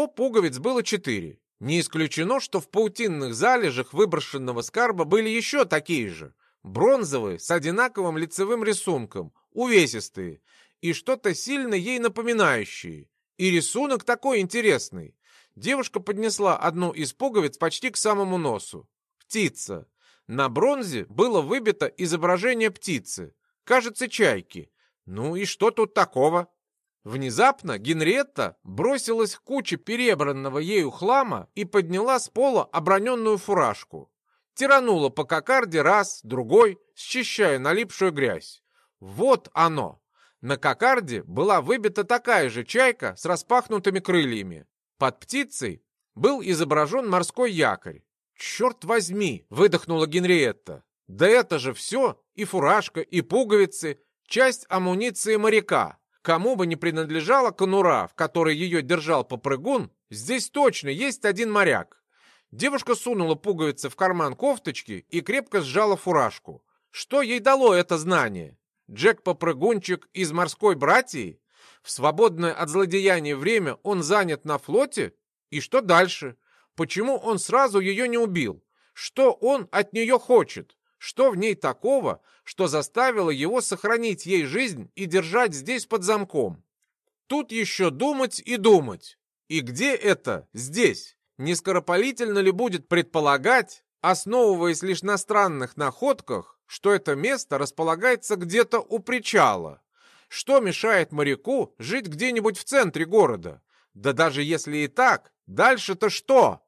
Всего пуговиц было четыре. Не исключено, что в паутинных залежах выброшенного скарба были еще такие же. Бронзовые, с одинаковым лицевым рисунком, увесистые и что-то сильно ей напоминающее. И рисунок такой интересный. Девушка поднесла одну из пуговиц почти к самому носу. Птица. На бронзе было выбито изображение птицы. Кажется, чайки. Ну и что тут такого? Внезапно Генриетта бросилась к куче перебранного ею хлама и подняла с пола оброненную фуражку. Тиранула по кокарде раз, другой, счищая налипшую грязь. Вот оно! На кокарде была выбита такая же чайка с распахнутыми крыльями. Под птицей был изображен морской якорь. «Черт возьми!» — выдохнула Генриетта. «Да это же все! И фуражка, и пуговицы, часть амуниции моряка!» Кому бы не принадлежала конура, в которой ее держал попрыгун, здесь точно есть один моряк. Девушка сунула пуговицы в карман кофточки и крепко сжала фуражку. Что ей дало это знание? Джек-попрыгунчик из морской братьи? В свободное от злодеяния время он занят на флоте? И что дальше? Почему он сразу ее не убил? Что он от нее хочет? Что в ней такого, что заставило его сохранить ей жизнь и держать здесь под замком? Тут еще думать и думать. И где это здесь? Не скоропалительно ли будет предполагать, основываясь лишь на странных находках, что это место располагается где-то у причала? Что мешает моряку жить где-нибудь в центре города? Да даже если и так, дальше-то что?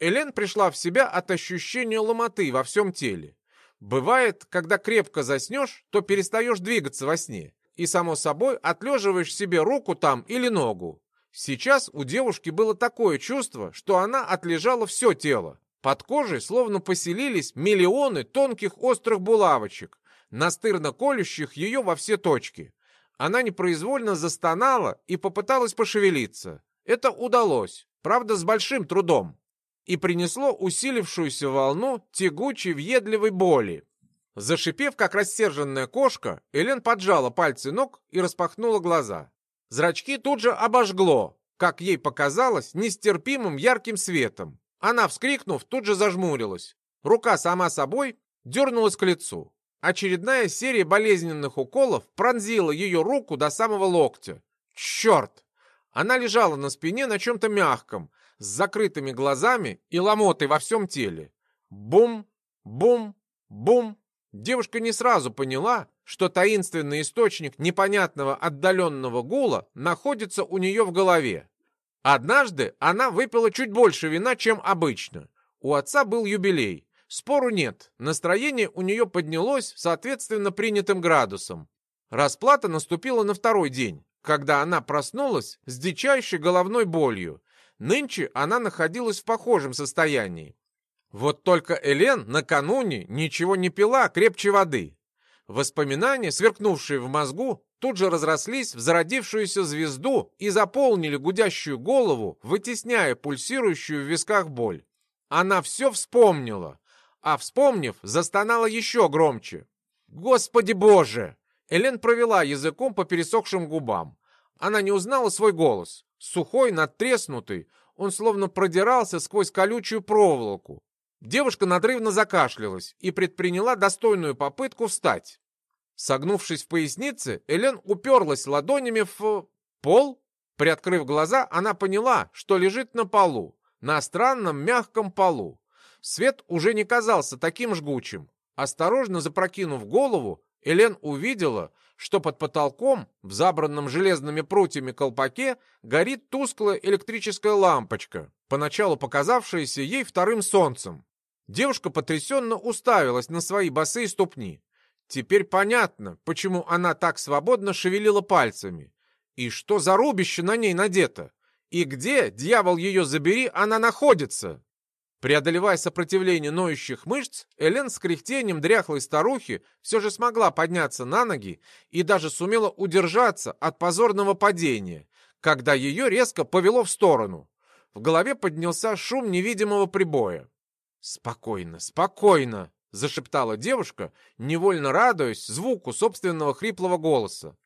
Элен пришла в себя от ощущения ломоты во всем теле. Бывает, когда крепко заснешь, то перестаешь двигаться во сне, и, само собой, отлеживаешь себе руку там или ногу. Сейчас у девушки было такое чувство, что она отлежала все тело. Под кожей словно поселились миллионы тонких острых булавочек, настырно колющих ее во все точки. Она непроизвольно застонала и попыталась пошевелиться. Это удалось, правда, с большим трудом и принесло усилившуюся волну тягучей въедливой боли. Зашипев, как рассерженная кошка, Элен поджала пальцы ног и распахнула глаза. Зрачки тут же обожгло, как ей показалось, нестерпимым ярким светом. Она, вскрикнув, тут же зажмурилась. Рука сама собой дернулась к лицу. Очередная серия болезненных уколов пронзила ее руку до самого локтя. Черт! Она лежала на спине на чем-то мягком, с закрытыми глазами и ломотой во всем теле. Бум, бум, бум. Девушка не сразу поняла, что таинственный источник непонятного отдаленного гула находится у нее в голове. Однажды она выпила чуть больше вина, чем обычно. У отца был юбилей. Спору нет, настроение у нее поднялось соответственно принятым градусам. Расплата наступила на второй день, когда она проснулась с дичайшей головной болью Нынче она находилась в похожем состоянии. Вот только Элен накануне ничего не пила крепче воды. Воспоминания, сверкнувшие в мозгу, тут же разрослись в зародившуюся звезду и заполнили гудящую голову, вытесняя пульсирующую в висках боль. Она все вспомнила, а вспомнив, застонала еще громче. «Господи боже!» Элен провела языком по пересохшим губам. Она не узнала свой голос. Сухой, надтреснутый, он словно продирался сквозь колючую проволоку. Девушка надрывно закашлялась и предприняла достойную попытку встать. Согнувшись в пояснице, Элен уперлась ладонями в пол. Приоткрыв глаза, она поняла, что лежит на полу, на странном мягком полу. Свет уже не казался таким жгучим. Осторожно запрокинув голову, Элен увидела, что под потолком, в забранном железными прутьями колпаке, горит тусклая электрическая лампочка, поначалу показавшаяся ей вторым солнцем. Девушка потрясенно уставилась на свои босые ступни. Теперь понятно, почему она так свободно шевелила пальцами. И что за рубище на ней надето? И где, дьявол ее забери, она находится? Преодолевая сопротивление ноющих мышц, Элен с кряхтением дряхлой старухи все же смогла подняться на ноги и даже сумела удержаться от позорного падения, когда ее резко повело в сторону. В голове поднялся шум невидимого прибоя. «Спокойно, спокойно!» — зашептала девушка, невольно радуясь звуку собственного хриплого голоса.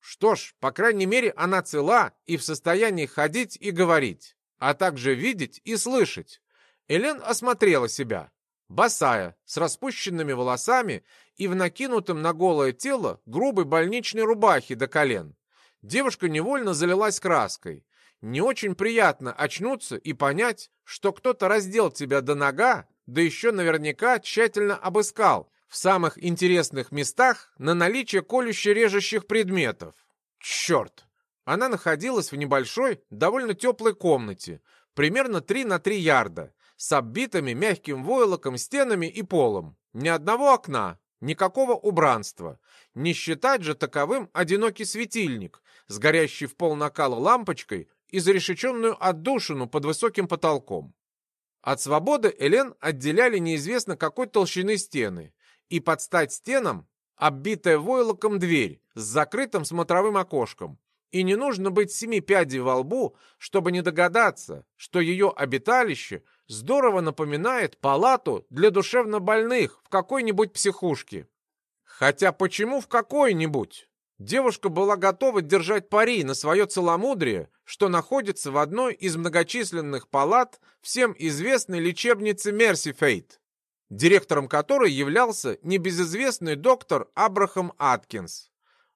Что ж, по крайней мере, она цела и в состоянии ходить и говорить, а также видеть и слышать. Элен осмотрела себя. Босая, с распущенными волосами и в накинутом на голое тело грубой больничной рубахе до колен. Девушка невольно залилась краской. Не очень приятно очнуться и понять, что кто-то раздел тебя до нога, да еще наверняка тщательно обыскал в самых интересных местах на наличие колюще-режущих предметов. Черт! Она находилась в небольшой, довольно теплой комнате, примерно 3 на 3 ярда, с оббитыми мягким войлоком стенами и полом. Ни одного окна, никакого убранства. Не считать же таковым одинокий светильник с горящей в пол накала лампочкой и зарешеченную отдушину под высоким потолком. От свободы Элен отделяли неизвестно какой толщины стены, и под стать стенам оббитая войлоком дверь с закрытым смотровым окошком. И не нужно быть семи пядей во лбу, чтобы не догадаться, что ее обиталище здорово напоминает палату для душевнобольных в какой-нибудь психушке. Хотя почему в какой-нибудь? Девушка была готова держать пари на свое целомудрие, что находится в одной из многочисленных палат всем известной лечебницы Мерсифейт, директором которой являлся небезызвестный доктор Абрахам Аткинс.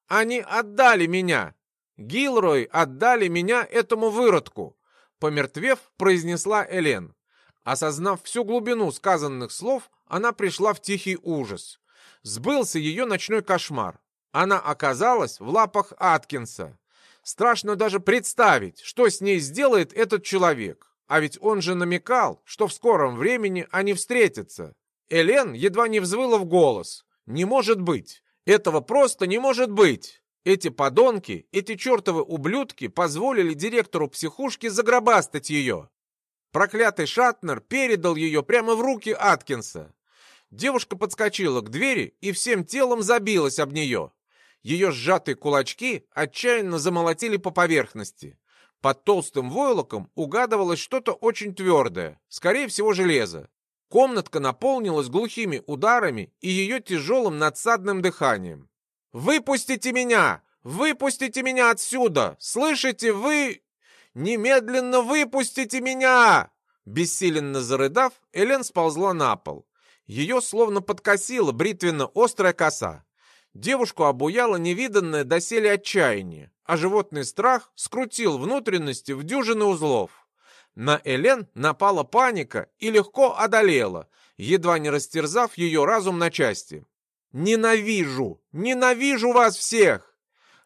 «Они отдали меня! Гилрой отдали меня этому выродку!» Помертвев, произнесла Элен. Осознав всю глубину сказанных слов, она пришла в тихий ужас. Сбылся ее ночной кошмар. Она оказалась в лапах Аткинса. Страшно даже представить, что с ней сделает этот человек. А ведь он же намекал, что в скором времени они встретятся. Элен едва не взвыла в голос. «Не может быть! Этого просто не может быть!» Эти подонки, эти чертовы ублюдки позволили директору психушки загробастать ее. Проклятый Шатнер передал ее прямо в руки Аткинса. Девушка подскочила к двери и всем телом забилась об нее. Ее сжатые кулачки отчаянно замолотили по поверхности. Под толстым войлоком угадывалось что-то очень твердое, скорее всего железо. Комнатка наполнилась глухими ударами и ее тяжелым надсадным дыханием. «Выпустите меня! Выпустите меня отсюда! Слышите, вы... Немедленно выпустите меня!» Бессиленно зарыдав, Элен сползла на пол. Ее словно подкосила бритвенно-острая коса. Девушку обуяло невиданное доселе отчаяние, а животный страх скрутил внутренности в дюжины узлов. На Элен напала паника и легко одолела, едва не растерзав ее разум на части. «Ненавижу! Ненавижу вас всех!»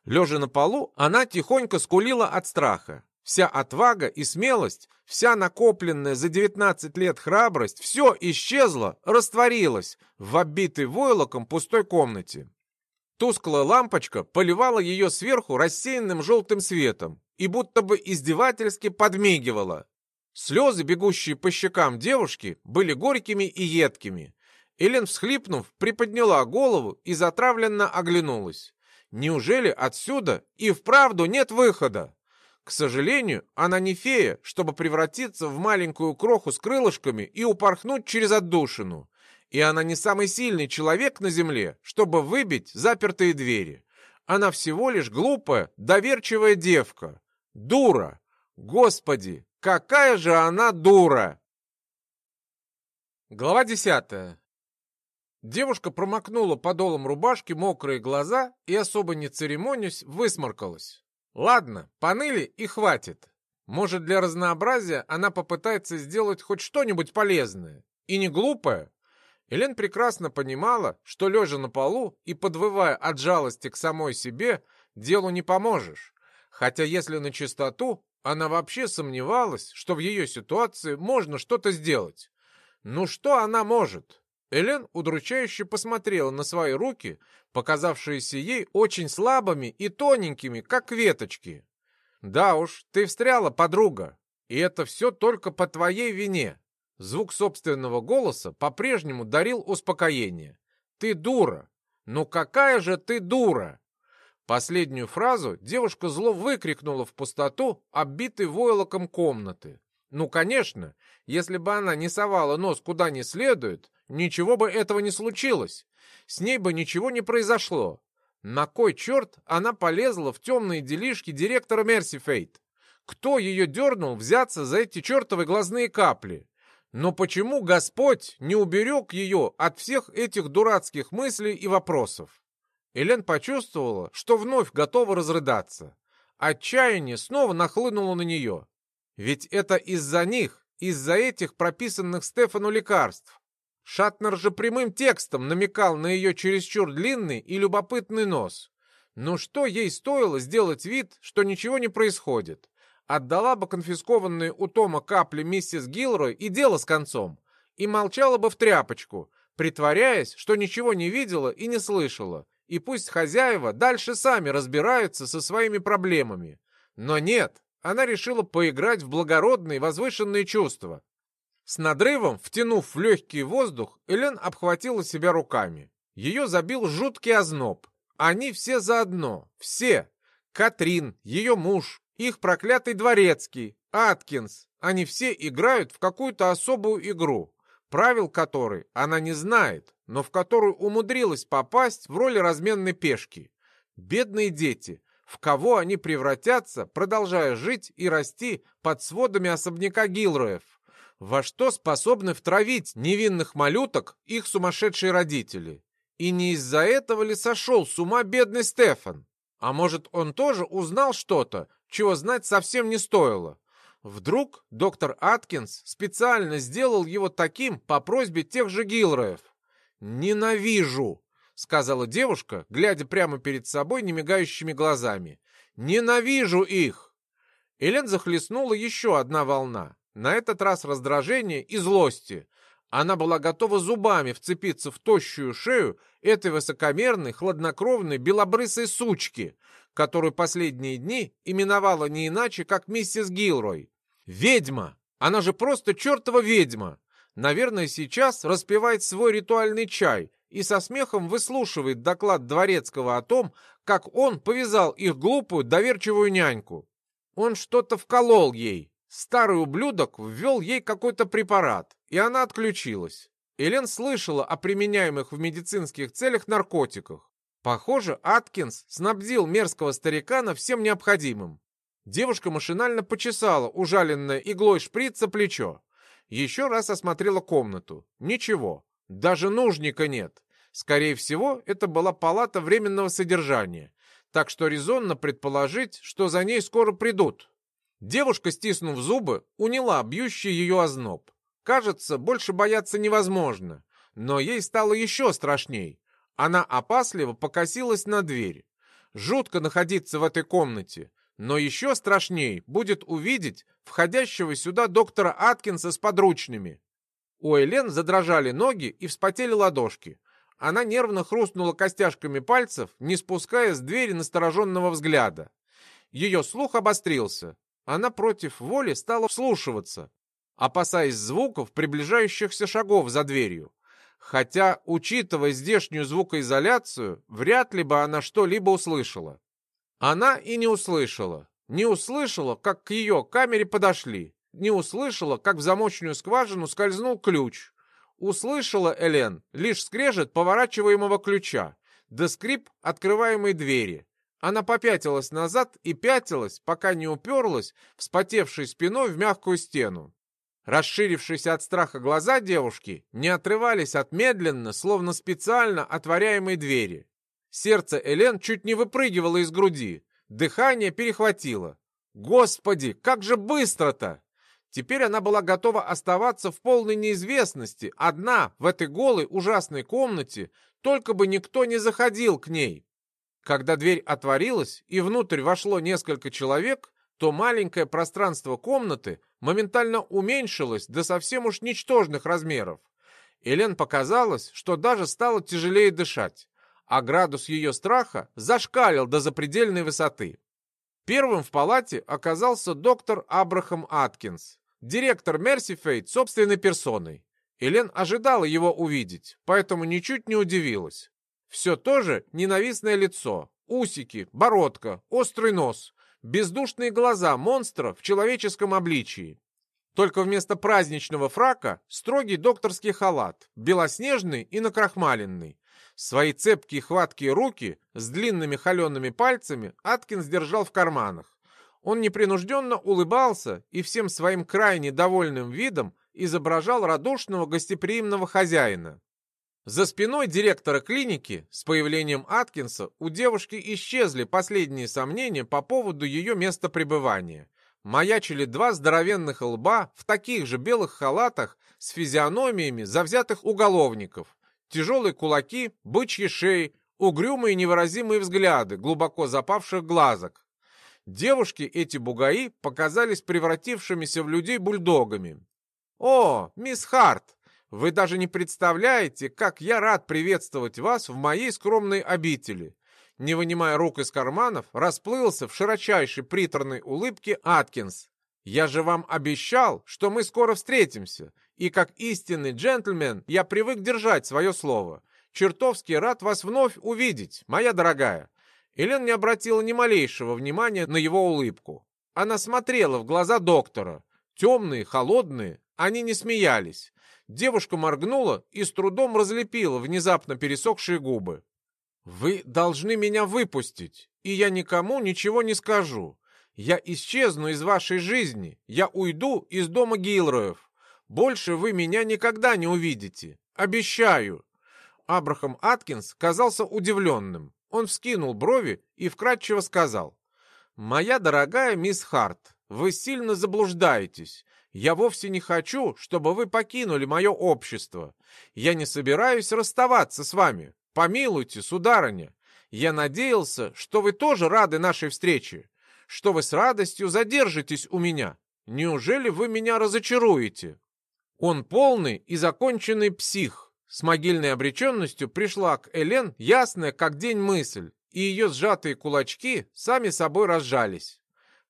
Лежа на полу, она тихонько скулила от страха. Вся отвага и смелость, вся накопленная за 19 лет храбрость, все исчезло, растворилось в оббитой войлоком пустой комнате. Тусклая лампочка поливала ее сверху рассеянным желтым светом и будто бы издевательски подмигивала. Слезы, бегущие по щекам девушки, были горькими и едкими. Элен, всхлипнув, приподняла голову и затравленно оглянулась. Неужели отсюда и вправду нет выхода? К сожалению, она не фея, чтобы превратиться в маленькую кроху с крылышками и упорхнуть через отдушину. И она не самый сильный человек на земле, чтобы выбить запертые двери. Она всего лишь глупая, доверчивая девка. Дура! Господи, какая же она дура! Глава десятая. Девушка промокнула подолом рубашки мокрые глаза и, особо не церемонясь, высморкалась. Ладно, поныли и хватит. Может, для разнообразия она попытается сделать хоть что-нибудь полезное. И не глупое, Элен прекрасно понимала, что лежа на полу и подвывая от жалости к самой себе, делу не поможешь. Хотя, если на чистоту, она вообще сомневалась, что в ее ситуации можно что-то сделать. Ну что она может? Элен удручающе посмотрела на свои руки, показавшиеся ей очень слабыми и тоненькими, как веточки. «Да уж, ты встряла, подруга, и это все только по твоей вине. Звук собственного голоса по-прежнему дарил успокоение. «Ты дура! Ну какая же ты дура!» Последнюю фразу девушка зло выкрикнула в пустоту, оббитой войлоком комнаты. Ну, конечно, если бы она не совала нос куда не следует, ничего бы этого не случилось. С ней бы ничего не произошло. На кой черт она полезла в темные делишки директора Мерсифейт? Кто ее дернул взяться за эти чертовы глазные капли? Но почему Господь не уберег ее от всех этих дурацких мыслей и вопросов? Элен почувствовала, что вновь готова разрыдаться. Отчаяние снова нахлынуло на нее. Ведь это из-за них, из-за этих прописанных Стефану лекарств. Шатнер же прямым текстом намекал на ее чересчур длинный и любопытный нос. Ну что ей стоило сделать вид, что ничего не происходит? Отдала бы конфискованные у Тома капли миссис Гилрой и дело с концом. И молчала бы в тряпочку, притворяясь, что ничего не видела и не слышала. И пусть хозяева дальше сами разбираются со своими проблемами. Но нет, она решила поиграть в благородные возвышенные чувства. С надрывом, втянув в легкий воздух, Элен обхватила себя руками. Ее забил жуткий озноб. Они все заодно, все. Катрин, ее муж, их проклятый дворецкий, Аткинс. Они все играют в какую-то особую игру, правил которой она не знает, но в которую умудрилась попасть в роли разменной пешки. Бедные дети, в кого они превратятся, продолжая жить и расти под сводами особняка Гилроев. Во что способны втравить невинных малюток их сумасшедшие родители? И не из-за этого ли сошел с ума бедный Стефан? А может, он тоже узнал что-то, чего знать совсем не стоило? Вдруг доктор Аткинс специально сделал его таким по просьбе тех же Гилроев? «Ненавижу!» — сказала девушка, глядя прямо перед собой немигающими глазами. «Ненавижу их!» Элен захлестнула еще одна волна, на этот раз раздражение и злости. Она была готова зубами вцепиться в тощую шею этой высокомерной, хладнокровной, белобрысой сучки, которую последние дни именовала не иначе, как миссис Гилрой. «Ведьма! Она же просто чертова ведьма!» Наверное, сейчас распивает свой ритуальный чай и со смехом выслушивает доклад Дворецкого о том, как он повязал их глупую, доверчивую няньку. Он что-то вколол ей. Старый ублюдок ввел ей какой-то препарат, и она отключилась. Элен слышала о применяемых в медицинских целях наркотиках. Похоже, Аткинс снабдил мерзкого старикана всем необходимым. Девушка машинально почесала ужаленное иглой шприца плечо. Еще раз осмотрела комнату. Ничего, даже нужника нет. Скорее всего, это была палата временного содержания, так что резонно предположить, что за ней скоро придут. Девушка, стиснув зубы, уняла бьющий ее озноб. Кажется, больше бояться невозможно, но ей стало еще страшней. Она опасливо покосилась на дверь. Жутко находиться в этой комнате, но еще страшней будет увидеть входящего сюда доктора Аткинса с подручными. У Элен задрожали ноги и вспотели ладошки. Она нервно хрустнула костяшками пальцев, не спуская с двери настороженного взгляда. Ее слух обострился. Она против воли стала вслушиваться, опасаясь звуков приближающихся шагов за дверью. Хотя, учитывая здешнюю звукоизоляцию, вряд ли бы она что-либо услышала. Она и не услышала. Не услышала, как к ее камере подошли. Не услышала, как в замочную скважину скользнул ключ. Услышала Элен лишь скрежет поворачиваемого ключа, да скрип открываемой двери. Она попятилась назад и пятилась, пока не уперлась, вспотевшей спиной в мягкую стену. Расширившиеся от страха глаза девушки не отрывались от медленно, словно специально отворяемой двери. Сердце Элен чуть не выпрыгивало из груди. Дыхание перехватило. Господи, как же быстро-то! Теперь она была готова оставаться в полной неизвестности, одна, в этой голой ужасной комнате, только бы никто не заходил к ней. Когда дверь отворилась и внутрь вошло несколько человек, то маленькое пространство комнаты моментально уменьшилось до совсем уж ничтожных размеров. Элен показалось, что даже стало тяжелее дышать а градус ее страха зашкалил до запредельной высоты. Первым в палате оказался доктор Абрахам Аткинс, директор Мерсифейд собственной персоной. Элен ожидала его увидеть, поэтому ничуть не удивилась. Все то же ненавистное лицо, усики, бородка, острый нос, бездушные глаза монстра в человеческом обличии. Только вместо праздничного фрака строгий докторский халат, белоснежный и накрахмаленный, Свои цепкие хваткие руки с длинными холеными пальцами Аткинс держал в карманах. Он непринужденно улыбался и всем своим крайне довольным видом изображал радушного гостеприимного хозяина. За спиной директора клиники с появлением Аткинса у девушки исчезли последние сомнения по поводу ее места пребывания. Маячили два здоровенных лба в таких же белых халатах с физиономиями завзятых уголовников. Тяжелые кулаки, бычьи шеи, угрюмые невыразимые взгляды глубоко запавших глазок. Девушки эти бугаи показались превратившимися в людей бульдогами. «О, мисс Харт, вы даже не представляете, как я рад приветствовать вас в моей скромной обители!» Не вынимая рук из карманов, расплылся в широчайшей приторной улыбке Аткинс. «Я же вам обещал, что мы скоро встретимся, и как истинный джентльмен я привык держать свое слово. Чертовски рад вас вновь увидеть, моя дорогая. Элен не обратила ни малейшего внимания на его улыбку. Она смотрела в глаза доктора. Темные, холодные, они не смеялись. Девушка моргнула и с трудом разлепила внезапно пересохшие губы. «Вы должны меня выпустить, и я никому ничего не скажу. Я исчезну из вашей жизни, я уйду из дома Гилроев. Больше вы меня никогда не увидите. Обещаю!» Абрахам Аткинс казался удивленным. Он вскинул брови и вкратчиво сказал. «Моя дорогая мисс Харт, вы сильно заблуждаетесь. Я вовсе не хочу, чтобы вы покинули мое общество. Я не собираюсь расставаться с вами. Помилуйте, сударыня. Я надеялся, что вы тоже рады нашей встрече, что вы с радостью задержитесь у меня. Неужели вы меня разочаруете?» Он полный и законченный псих, с могильной обреченностью пришла к Элен ясная, как день мысль, и ее сжатые кулачки сами собой разжались.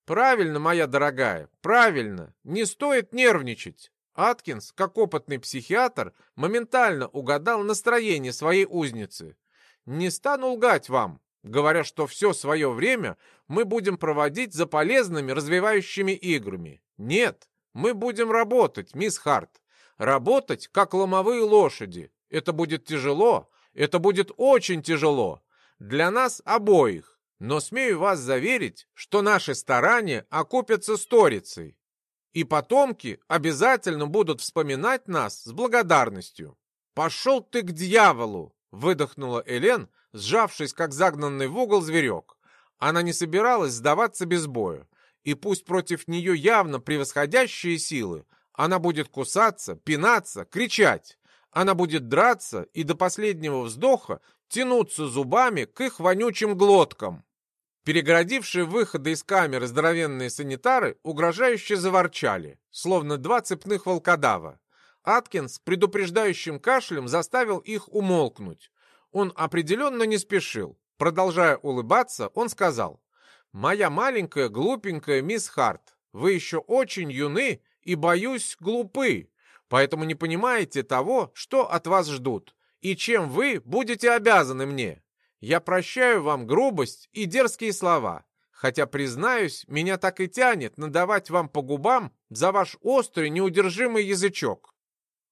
«Правильно, моя дорогая, правильно, не стоит нервничать». Аткинс, как опытный психиатр, моментально угадал настроение своей узницы. «Не стану лгать вам, говоря, что все свое время мы будем проводить за полезными развивающими играми. Нет, мы будем работать, мисс Харт. Работать, как ломовые лошади. Это будет тяжело, это будет очень тяжело. Для нас обоих. Но смею вас заверить, что наши старания окупятся сторицей. И потомки обязательно будут вспоминать нас с благодарностью. «Пошел ты к дьяволу!» — выдохнула Элен, сжавшись, как загнанный в угол зверек. Она не собиралась сдаваться без боя. И пусть против нее явно превосходящие силы, она будет кусаться, пинаться, кричать. Она будет драться и до последнего вздоха тянуться зубами к их вонючим глоткам. Перегородившие выходы из камеры здоровенные санитары угрожающе заворчали, словно два цепных волкодава. Аткинс предупреждающим кашлем заставил их умолкнуть. Он определенно не спешил. Продолжая улыбаться, он сказал, «Моя маленькая глупенькая мисс Харт, вы еще очень юны и, боюсь, глупы, поэтому не понимаете того, что от вас ждут, и чем вы будете обязаны мне. Я прощаю вам грубость и дерзкие слова, хотя, признаюсь, меня так и тянет надавать вам по губам за ваш острый, неудержимый язычок.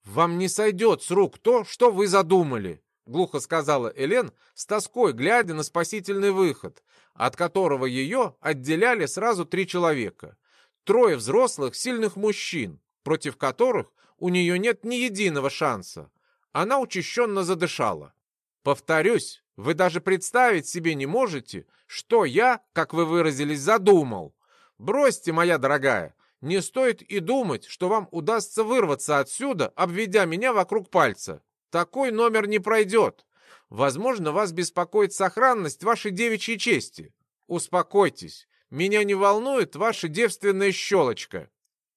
Вам не сойдет с рук то, что вы задумали, глухо сказала Элен, с тоской глядя на спасительный выход, от которого ее отделяли сразу три человека. Трое взрослых, сильных мужчин, против которых у нее нет ни единого шанса. Она учащенно задышала. Повторюсь, вы даже представить себе не можете, что я, как вы выразились, задумал. Бросьте, моя дорогая, не стоит и думать, что вам удастся вырваться отсюда, обведя меня вокруг пальца. Такой номер не пройдет. Возможно, вас беспокоит сохранность вашей девичьей чести. Успокойтесь, меня не волнует ваша девственная щелочка».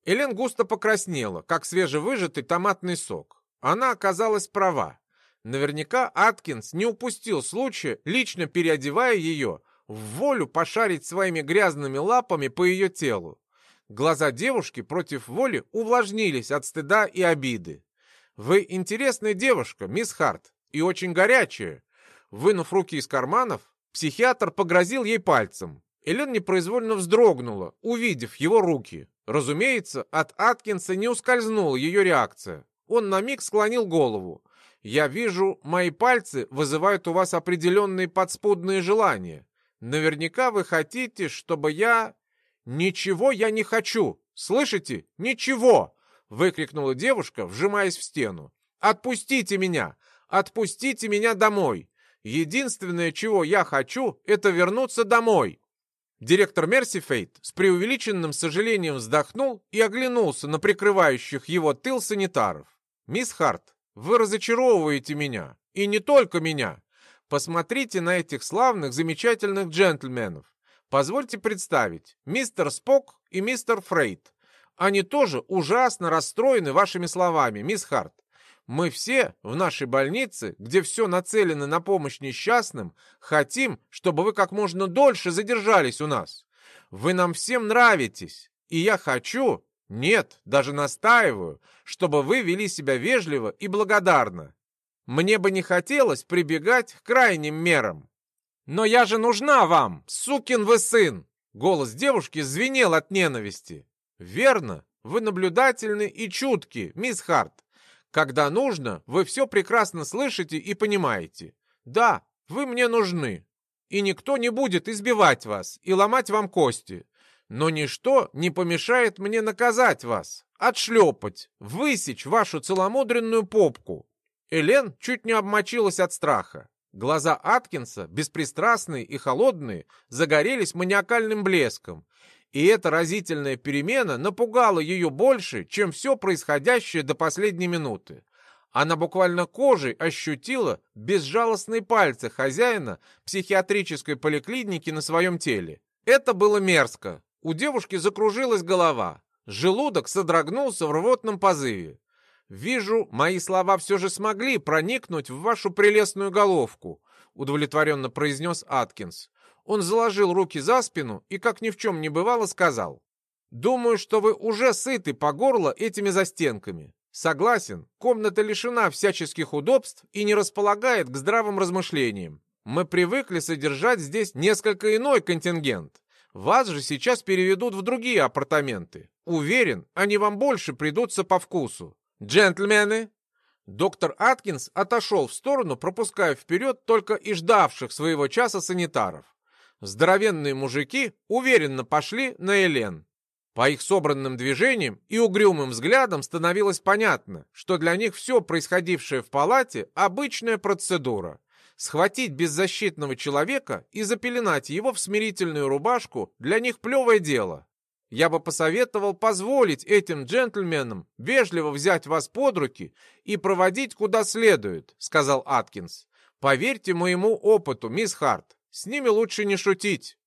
Элен густо покраснела, как свежевыжатый томатный сок. Она оказалась права. Наверняка Аткинс не упустил случая, лично переодевая ее, в волю пошарить своими грязными лапами по ее телу. Глаза девушки против воли увлажнились от стыда и обиды. «Вы интересная девушка, мисс Харт, и очень горячая». Вынув руки из карманов, психиатр погрозил ей пальцем. Элен непроизвольно вздрогнула, увидев его руки. Разумеется, от Аткинса не ускользнула ее реакция. Он на миг склонил голову. Я вижу, мои пальцы вызывают у вас определенные подспудные желания. Наверняка вы хотите, чтобы я... Ничего я не хочу. Слышите? Ничего! Выкрикнула девушка, вжимаясь в стену. Отпустите меня! Отпустите меня домой! Единственное, чего я хочу, это вернуться домой. Директор Мерсифейт с преувеличенным сожалением вздохнул и оглянулся на прикрывающих его тыл санитаров. «Мисс Харт, вы разочаровываете меня. И не только меня. Посмотрите на этих славных, замечательных джентльменов. Позвольте представить, мистер Спок и мистер Фрейд. Они тоже ужасно расстроены вашими словами, мисс Харт. Мы все в нашей больнице, где все нацелено на помощь несчастным, хотим, чтобы вы как можно дольше задержались у нас. Вы нам всем нравитесь, и я хочу, нет, даже настаиваю, чтобы вы вели себя вежливо и благодарно. Мне бы не хотелось прибегать к крайним мерам. Но я же нужна вам, сукин вы сын! Голос девушки звенел от ненависти. Верно, вы наблюдательны и чутки, мисс Харт. Когда нужно, вы все прекрасно слышите и понимаете. Да, вы мне нужны. И никто не будет избивать вас и ломать вам кости. Но ничто не помешает мне наказать вас, отшлепать, высечь вашу целомудренную попку. Элен чуть не обмочилась от страха. Глаза Аткинса, беспристрастные и холодные, загорелись маниакальным блеском. И эта разительная перемена напугала ее больше, чем все происходящее до последней минуты. Она буквально кожей ощутила безжалостные пальцы хозяина психиатрической поликлиники на своем теле. Это было мерзко, у девушки закружилась голова. Желудок содрогнулся в рвотном позыве. «Вижу, мои слова все же смогли проникнуть в вашу прелестную головку», удовлетворенно произнес Аткинс. Он заложил руки за спину и, как ни в чем не бывало, сказал. «Думаю, что вы уже сыты по горло этими застенками. Согласен, комната лишена всяческих удобств и не располагает к здравым размышлениям. Мы привыкли содержать здесь несколько иной контингент. Вас же сейчас переведут в другие апартаменты. Уверен, они вам больше придутся по вкусу. Джентльмены!» Доктор Аткинс отошел в сторону, пропуская вперед только и ждавших своего часа санитаров. Здоровенные мужики уверенно пошли на Элен. По их собранным движениям и угрюмым взглядам становилось понятно, что для них все происходившее в палате – обычная процедура. Схватить беззащитного человека и запеленать его в смирительную рубашку для них плевое дело. Я бы посоветовал позволить этим джентльменам вежливо взять вас под руки и проводить куда следует, сказал Аткинс. Поверьте моему опыту, мисс Харт, с ними лучше не шутить.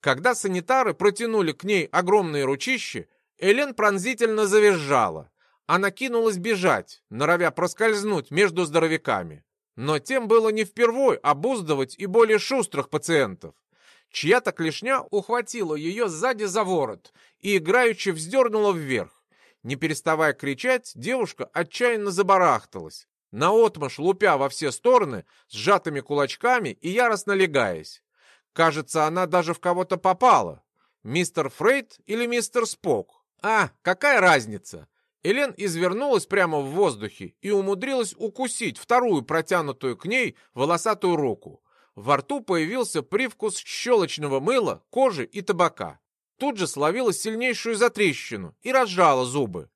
Когда санитары протянули к ней огромные ручищи, Элен пронзительно завизжала. Она кинулась бежать, норовя проскользнуть между здоровяками. Но тем было не впервой обуздывать и более шустрых пациентов. Чья-то клешня ухватила ее сзади за ворот и играючи вздернула вверх. Не переставая кричать, девушка отчаянно забарахталась, наотмашь лупя во все стороны, сжатыми кулачками и яростно легаясь. Кажется, она даже в кого-то попала. Мистер Фрейд или мистер Спок? А, какая разница? Элен извернулась прямо в воздухе и умудрилась укусить вторую протянутую к ней волосатую руку. Во рту появился привкус щелочного мыла, кожи и табака. Тут же словила сильнейшую затрещину и разжала зубы.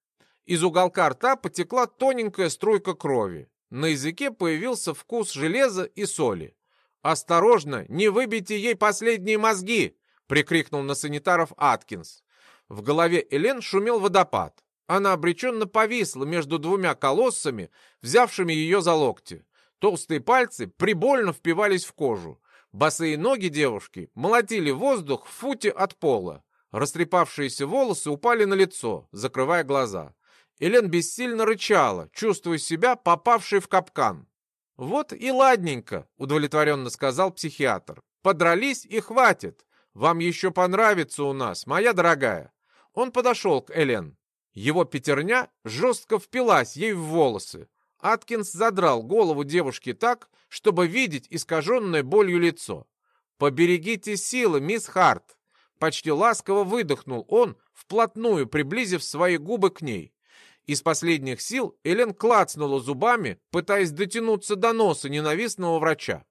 Из уголка рта потекла тоненькая струйка крови. На языке появился вкус железа и соли. «Осторожно, не выбейте ей последние мозги!» — прикрикнул на санитаров Аткинс. В голове Элен шумел водопад. Она обреченно повисла между двумя колоссами, взявшими ее за локти. Толстые пальцы прибольно впивались в кожу. Босые ноги девушки молотили воздух в футе от пола. Растрепавшиеся волосы упали на лицо, закрывая глаза. Элен бессильно рычала, чувствуя себя попавшей в капкан. «Вот и ладненько», — удовлетворенно сказал психиатр. «Подрались и хватит. Вам еще понравится у нас, моя дорогая». Он подошел к Элен. Его пятерня жестко впилась ей в волосы. Аткинс задрал голову девушки так, чтобы видеть искаженное болью лицо. «Поберегите силы, мисс Харт!» Почти ласково выдохнул он, вплотную приблизив свои губы к ней. Из последних сил Элен клацнула зубами, пытаясь дотянуться до носа ненавистного врача.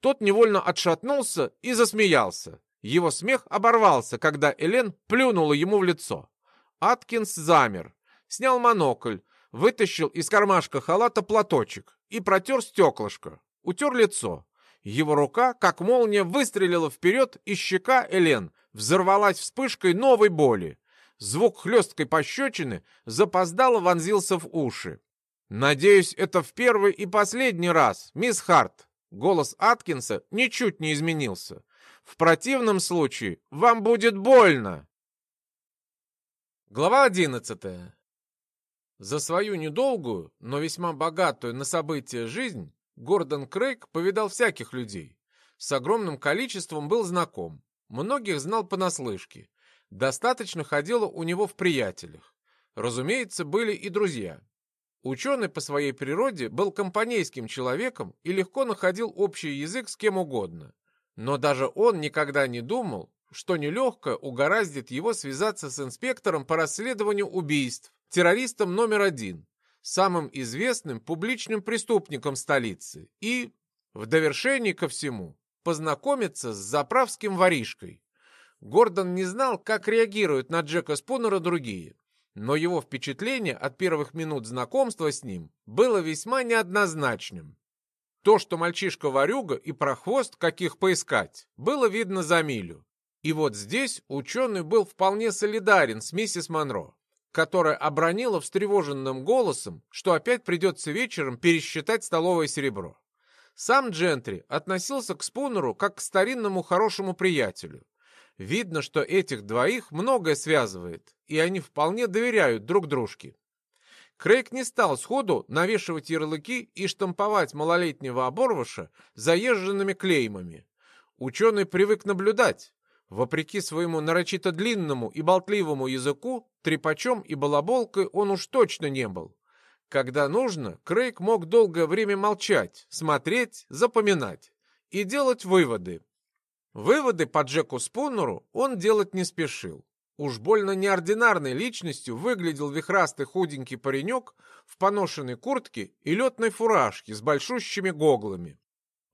Тот невольно отшатнулся и засмеялся. Его смех оборвался, когда Элен плюнула ему в лицо. Аткинс замер, снял монокль, вытащил из кармашка халата платочек и протер стеклышко, утер лицо. Его рука, как молния, выстрелила вперед, и щека Элен взорвалась вспышкой новой боли. Звук хлесткой пощечины запоздало вонзился в уши. «Надеюсь, это в первый и последний раз, мисс Харт». Голос Аткинса ничуть не изменился. «В противном случае вам будет больно». Глава одиннадцатая. За свою недолгую, но весьма богатую на события жизнь Гордон Крейг повидал всяких людей. С огромным количеством был знаком. Многих знал понаслышке. Достаточно ходило у него в приятелях. Разумеется, были и друзья. Ученый по своей природе был компанейским человеком и легко находил общий язык с кем угодно. Но даже он никогда не думал, что нелегко угораздит его связаться с инспектором по расследованию убийств, террористом номер один, самым известным публичным преступником столицы, и, в довершении ко всему, познакомиться с заправским воришкой. Гордон не знал, как реагируют на Джека Спунера другие, но его впечатление от первых минут знакомства с ним было весьма неоднозначным. То, что мальчишка-ворюга и прохвост, каких поискать, было видно за милю. И вот здесь ученый был вполне солидарен с миссис Монро, которая обронила встревоженным голосом, что опять придется вечером пересчитать столовое серебро. Сам Джентри относился к Спунеру как к старинному хорошему приятелю. Видно, что этих двоих многое связывает, и они вполне доверяют друг дружке. Крейг не стал сходу навешивать ярлыки и штамповать малолетнего оборвыша заезженными клеймами. Ученый привык наблюдать. Вопреки своему нарочито длинному и болтливому языку, трепачом и балаболкой он уж точно не был. Когда нужно, Крейг мог долгое время молчать, смотреть, запоминать и делать выводы, Выводы по Джеку Спуннеру он делать не спешил. Уж больно неординарной личностью выглядел вихрастый худенький паренек в поношенной куртке и летной фуражке с большущими гоглами.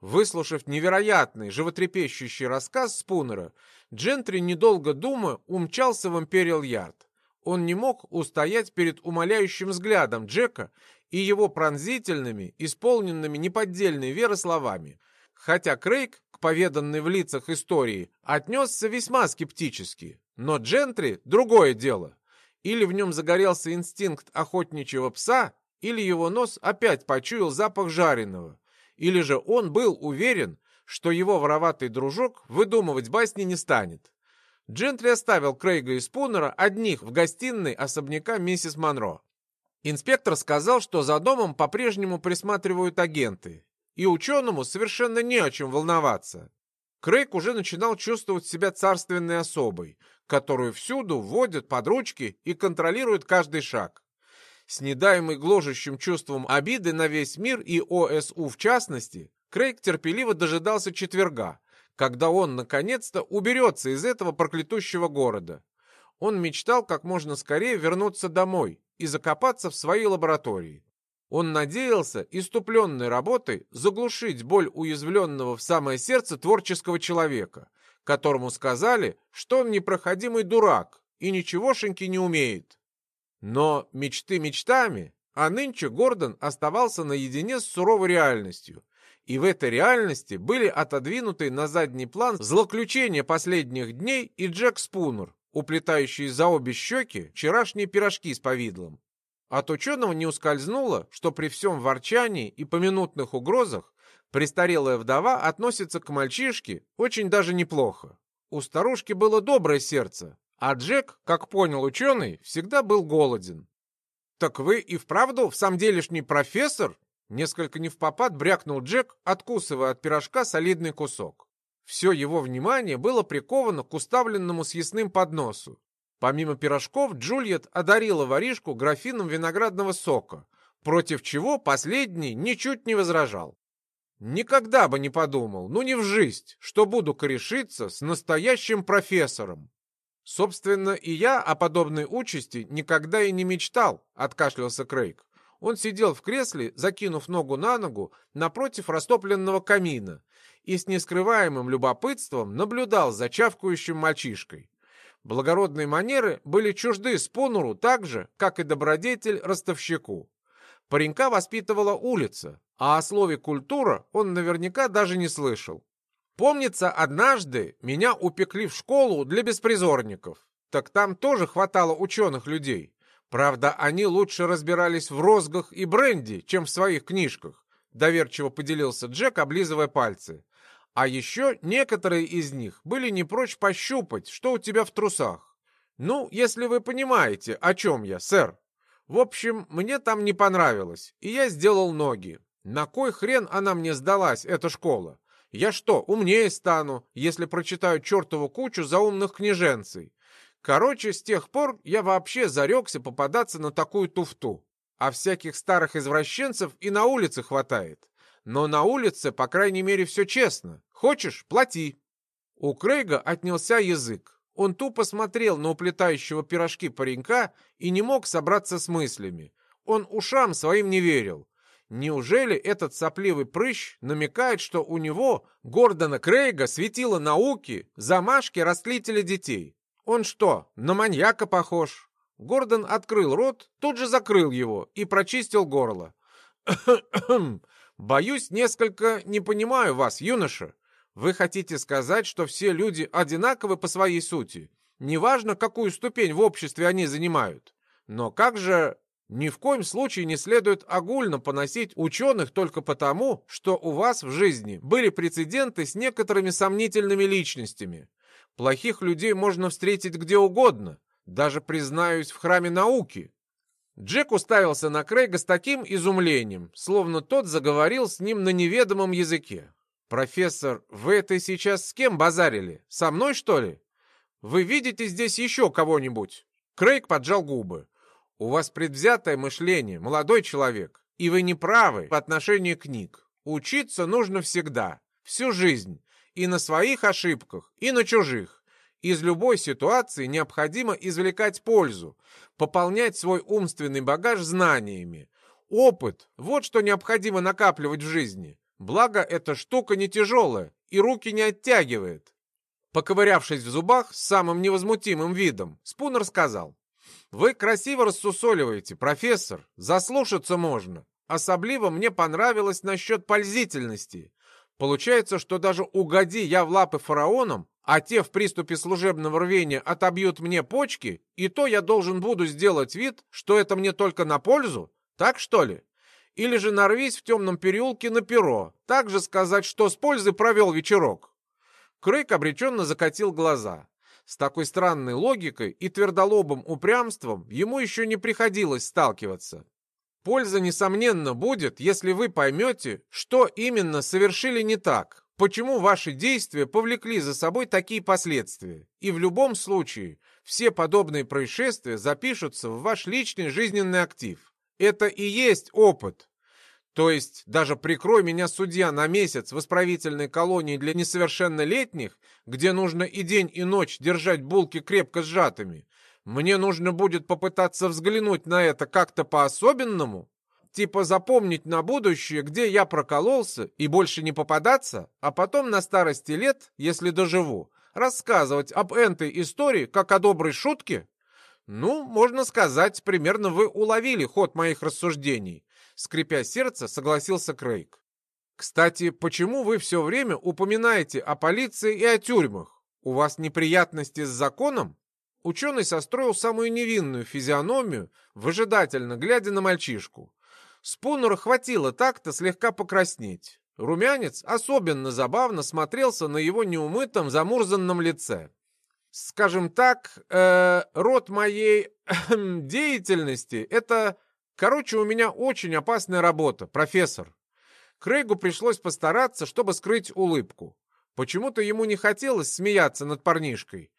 Выслушав невероятный, животрепещущий рассказ Спунера, Джентри, недолго думая, умчался в Империал Ярд. Он не мог устоять перед умоляющим взглядом Джека и его пронзительными, исполненными неподдельной веры словами — хотя Крейг к поведанной в лицах истории отнесся весьма скептически. Но Джентри — другое дело. Или в нем загорелся инстинкт охотничьего пса, или его нос опять почуял запах жареного. Или же он был уверен, что его вороватый дружок выдумывать басни не станет. Джентри оставил Крейга и Спунера одних в гостиной особняка миссис Монро. Инспектор сказал, что за домом по-прежнему присматривают агенты, и ученому совершенно не о чем волноваться. Крейг уже начинал чувствовать себя царственной особой, которую всюду вводят под ручки и контролируют каждый шаг. С недаемой гложущим чувством обиды на весь мир и ОСУ в частности, Крейг терпеливо дожидался четверга, когда он, наконец-то, уберется из этого проклятущего города. Он мечтал как можно скорее вернуться домой и закопаться в своей лаборатории. Он надеялся иступленной работой заглушить боль уязвленного в самое сердце творческого человека, которому сказали, что он непроходимый дурак и ничегошеньки не умеет. Но мечты мечтами, а нынче Гордон оставался наедине с суровой реальностью, и в этой реальности были отодвинуты на задний план злоключения последних дней и Джек Спунер, уплетающий за обе щеки вчерашние пирожки с повидлом. От ученого не ускользнуло, что при всем ворчании и поминутных угрозах престарелая вдова относится к мальчишке очень даже неплохо. У старушки было доброе сердце, а Джек, как понял ученый, всегда был голоден. «Так вы и вправду в самом делешний профессор?» Несколько не в попад брякнул Джек, откусывая от пирожка солидный кусок. Все его внимание было приковано к уставленному съестным подносу. Помимо пирожков, Джульет одарила воришку графином виноградного сока, против чего последний ничуть не возражал. Никогда бы не подумал, ну не в жизнь, что буду корешиться с настоящим профессором. Собственно, и я о подобной участи никогда и не мечтал, откашлялся Крейг. Он сидел в кресле, закинув ногу на ногу, напротив растопленного камина, и с нескрываемым любопытством наблюдал за чавкающим мальчишкой. Благородные манеры были чужды Спунуру так же, как и добродетель ростовщику. Паренька воспитывала улица, а о слове «культура» он наверняка даже не слышал. Помнится, однажды меня упекли в школу для беспризорников. Так там тоже хватало ученых людей. Правда, они лучше разбирались в розгах и бренди, чем в своих книжках. Доверчиво поделился Джек, облизывая пальцы. А еще некоторые из них были не прочь пощупать, что у тебя в трусах. Ну, если вы понимаете, о чем я, сэр. В общем, мне там не понравилось, и я сделал ноги. На кой хрен она мне сдалась, эта школа? Я что, умнее стану, если прочитаю чертову кучу заумных книженцей? Короче, с тех пор я вообще зарекся попадаться на такую туфту. А всяких старых извращенцев и на улице хватает. Но на улице, по крайней мере, все честно. Хочешь – плати. У Крейга отнялся язык. Он тупо смотрел на уплетающего пирожки паренька и не мог собраться с мыслями. Он ушам своим не верил. Неужели этот сопливый прыщ намекает, что у него, Гордона Крейга, светило науки, замашки растлителя детей? Он что, на маньяка похож? Гордон открыл рот, тут же закрыл его и прочистил горло. «Боюсь, несколько не понимаю вас, юноша. Вы хотите сказать, что все люди одинаковы по своей сути? Неважно, какую ступень в обществе они занимают. Но как же... Ни в коем случае не следует огульно поносить ученых только потому, что у вас в жизни были прецеденты с некоторыми сомнительными личностями. Плохих людей можно встретить где угодно, даже, признаюсь, в храме науки. Джек уставился на Крейга с таким изумлением, словно тот заговорил с ним на неведомом языке. «Профессор, вы это сейчас с кем базарили? Со мной, что ли? Вы видите здесь еще кого-нибудь?» Крейг поджал губы. «У вас предвзятое мышление, молодой человек, и вы не правы по отношению к книг. Учиться нужно всегда, всю жизнь, и на своих ошибках, и на чужих. Из любой ситуации необходимо извлекать пользу, пополнять свой умственный багаж знаниями. Опыт – вот что необходимо накапливать в жизни. Благо, эта штука не тяжелая и руки не оттягивает. Поковырявшись в зубах с самым невозмутимым видом, Спунер сказал. «Вы красиво рассусоливаете, профессор, заслушаться можно. Особливо мне понравилось насчет пользительности. Получается, что даже угоди я в лапы фараонам, а те в приступе служебного рвения отобьют мне почки, и то я должен буду сделать вид, что это мне только на пользу? Так что ли? Или же нарвись в темном переулке на перо, так же сказать, что с пользой провел вечерок. Крейг обреченно закатил глаза. С такой странной логикой и твердолобым упрямством ему еще не приходилось сталкиваться. Польза, несомненно, будет, если вы поймете, что именно совершили не так, почему ваши действия повлекли за собой такие последствия. И в любом случае, все подобные происшествия запишутся в ваш личный жизненный актив. Это и есть опыт. То есть, даже прикрой меня судья на месяц в исправительной колонии для несовершеннолетних, где нужно и день, и ночь держать булки крепко сжатыми, мне нужно будет попытаться взглянуть на это как-то по-особенному? Типа запомнить на будущее, где я прокололся, и больше не попадаться, а потом на старости лет, если доживу, рассказывать об этой истории как о доброй шутке? Ну, можно сказать, примерно вы уловили ход моих рассуждений. Скрипя сердце, согласился Крейг. Кстати, почему вы все время упоминаете о полиции и о тюрьмах? У вас неприятности с законом? Ученый состроил самую невинную физиономию, выжидательно глядя на мальчишку. Спунеру хватило так-то слегка покраснеть. Румянец особенно забавно смотрелся на его неумытом замурзанном лице. Скажем так, э, род моей деятельности — это... Короче, у меня очень опасная работа, профессор. Крейгу пришлось постараться, чтобы скрыть улыбку. Почему-то ему не хотелось смеяться над парнишкой.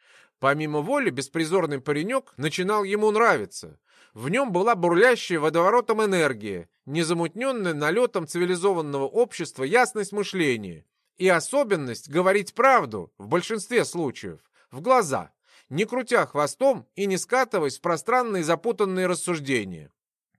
Помимо воли, беспризорный паренек начинал ему нравиться. В нем была бурлящая водоворотом энергия, незамутненная налетом цивилизованного общества ясность мышления и особенность говорить правду в большинстве случаев, в глаза, не крутя хвостом и не скатываясь в пространные запутанные рассуждения.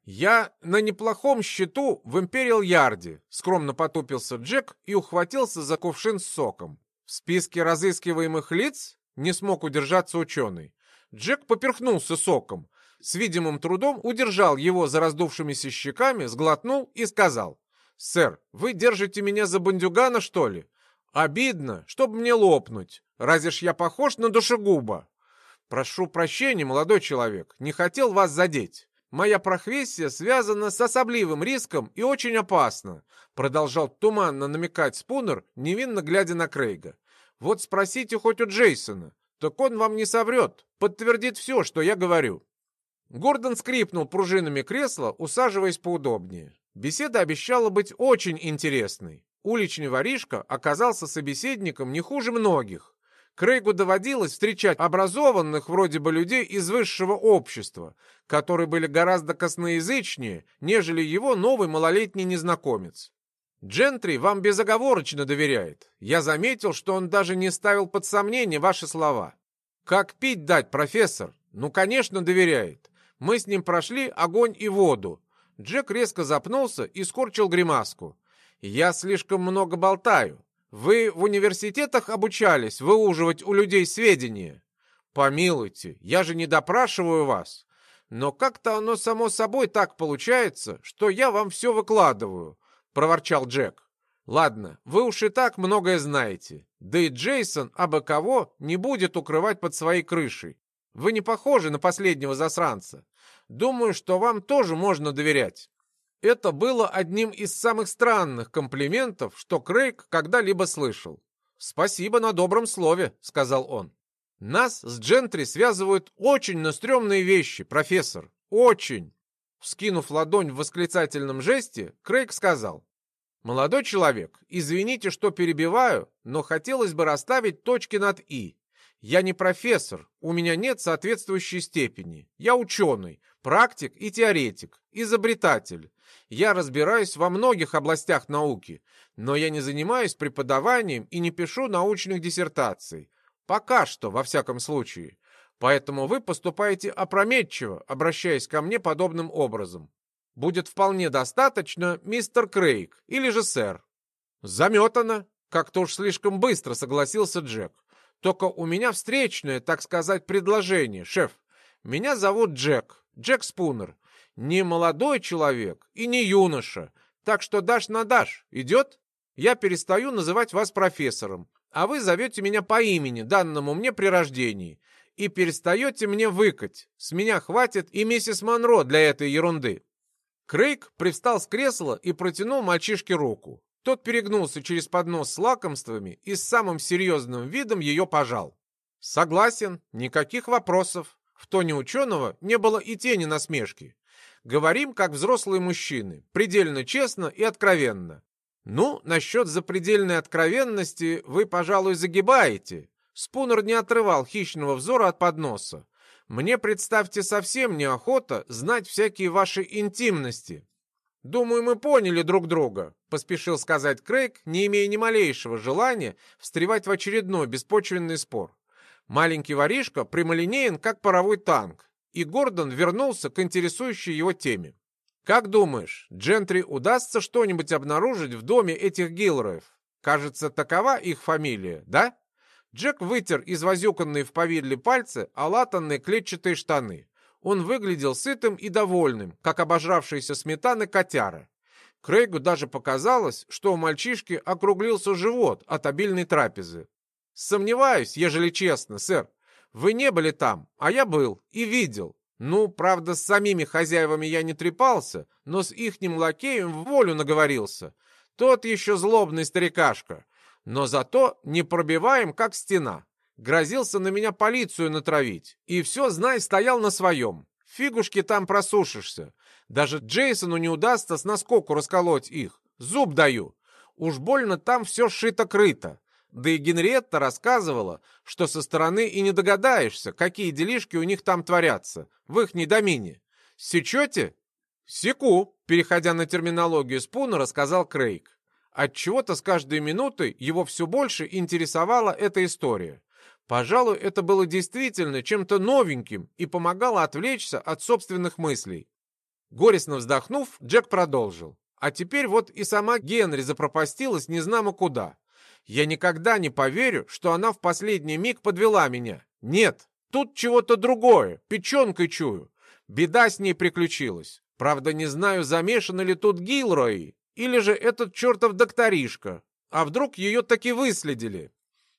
«Я на неплохом счету в Империал Ярде», — скромно потупился Джек и ухватился за кувшин с соком. «В списке разыскиваемых лиц?» — не смог удержаться ученый. Джек поперхнулся соком, с видимым трудом удержал его за раздувшимися щеками, сглотнул и сказал. «Сэр, вы держите меня за бандюгана, что ли? Обидно, чтобы мне лопнуть. Разве ж я похож на душегуба?» «Прошу прощения, молодой человек, не хотел вас задеть. Моя профессия связана с особливым риском и очень опасна», продолжал туманно намекать Спунер, невинно глядя на Крейга. «Вот спросите хоть у Джейсона, так он вам не соврет, подтвердит все, что я говорю». Гордон скрипнул пружинами кресла, усаживаясь поудобнее. Беседа обещала быть очень интересной. Уличный воришка оказался собеседником не хуже многих. Крейгу доводилось встречать образованных вроде бы людей из высшего общества, которые были гораздо косноязычнее, нежели его новый малолетний незнакомец. Джентри вам безоговорочно доверяет. Я заметил, что он даже не ставил под сомнение ваши слова. Как пить дать, профессор? Ну, конечно, доверяет. Мы с ним прошли огонь и воду. Джек резко запнулся и скорчил гримаску. Я слишком много болтаю. Вы в университетах обучались выуживать у людей сведения? Помилуйте, я же не допрашиваю вас. Но как-то оно само собой так получается, что я вам все выкладываю, проворчал Джек. Ладно, вы уж и так многое знаете. Да и Джейсон абы кого не будет укрывать под своей крышей. Вы не похожи на последнего засранца. Думаю, что вам тоже можно доверять. Это было одним из самых странных комплиментов, что Крейг когда-либо слышал. «Спасибо на добром слове», — сказал он. «Нас с Джентри связывают очень настрёмные вещи, профессор. Очень!» Вскинув ладонь в восклицательном жесте, Крейг сказал. «Молодой человек, извините, что перебиваю, но хотелось бы расставить точки над «и». Я не профессор, у меня нет соответствующей степени. Я ученый, практик и теоретик, изобретатель. Я разбираюсь во многих областях науки, но я не занимаюсь преподаванием и не пишу научных диссертаций. Пока что, во всяком случае. Поэтому вы поступаете опрометчиво, обращаясь ко мне подобным образом. Будет вполне достаточно мистер Крейг или же сэр. Заметано. Как-то уж слишком быстро согласился Джек. Только у меня встречное, так сказать, предложение, шеф. Меня зовут Джек, Джек Спунер. Не молодой человек и не юноша. Так что дашь на дашь. Идет? Я перестаю называть вас профессором, а вы зовете меня по имени, данному мне при рождении, и перестаете мне выкать. С меня хватит и миссис Монро для этой ерунды». Крейг привстал с кресла и протянул мальчишке руку. Тот перегнулся через поднос с лакомствами и с самым серьезным видом ее пожал. «Согласен, никаких вопросов». В тоне ученого не было и тени насмешки. Говорим, как взрослые мужчины, предельно честно и откровенно. Ну, насчет запредельной откровенности вы, пожалуй, загибаете. Спунер не отрывал хищного взора от подноса. Мне, представьте, совсем неохота знать всякие ваши интимности. Думаю, мы поняли друг друга, поспешил сказать Крейг, не имея ни малейшего желания встревать в очередной беспочвенный спор. Маленький воришка прямолинеен, как паровой танк и Гордон вернулся к интересующей его теме. «Как думаешь, Джентри удастся что-нибудь обнаружить в доме этих Гилроев? Кажется, такова их фамилия, да?» Джек вытер извозюканные в повидле пальцы олатанные клетчатые штаны. Он выглядел сытым и довольным, как обожравшийся сметаны котяра. Крейгу даже показалось, что у мальчишки округлился живот от обильной трапезы. «Сомневаюсь, ежели честно, сэр. Вы не были там, а я был и видел. Ну, правда, с самими хозяевами я не трепался, но с ихним лакеем в волю наговорился. Тот еще злобный старикашка. Но зато не пробиваем, как стена. Грозился на меня полицию натравить. И все, знай, стоял на своем. Фигушки там просушишься. Даже Джейсону не удастся с наскоку расколоть их. Зуб даю. Уж больно там все шито-крыто. Да и Генриетта рассказывала, что со стороны и не догадаешься, какие делишки у них там творятся, в их недомине. Сечете? Секу, переходя на терминологию Спуна, рассказал Крейг. Отчего-то с каждой минутой его все больше интересовала эта история. Пожалуй, это было действительно чем-то новеньким и помогало отвлечься от собственных мыслей. Горестно вздохнув, Джек продолжил. А теперь вот и сама Генри запропастилась незнамо куда. Я никогда не поверю, что она в последний миг подвела меня. Нет, тут чего-то другое, печенкой чую. Беда с ней приключилась. Правда, не знаю, замешаны ли тут Гилрои, или же этот чертов докторишка. А вдруг ее таки выследили?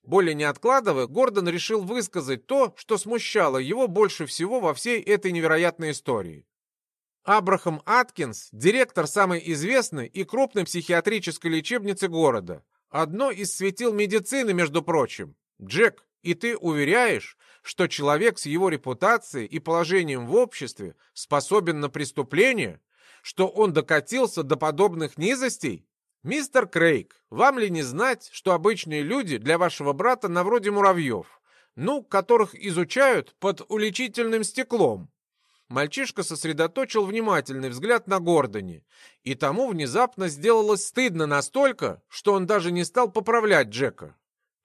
Более не откладывая, Гордон решил высказать то, что смущало его больше всего во всей этой невероятной истории. Абрахам Аткинс – директор самой известной и крупной психиатрической лечебницы города. Одно из светил медицины, между прочим. Джек, и ты уверяешь, что человек с его репутацией и положением в обществе способен на преступление? Что он докатился до подобных низостей? «Мистер Крейг, вам ли не знать, что обычные люди для вашего брата на вроде муравьев, ну, которых изучают под уличительным стеклом?» Мальчишка сосредоточил внимательный взгляд на Гордоне, и тому внезапно сделалось стыдно настолько, что он даже не стал поправлять Джека.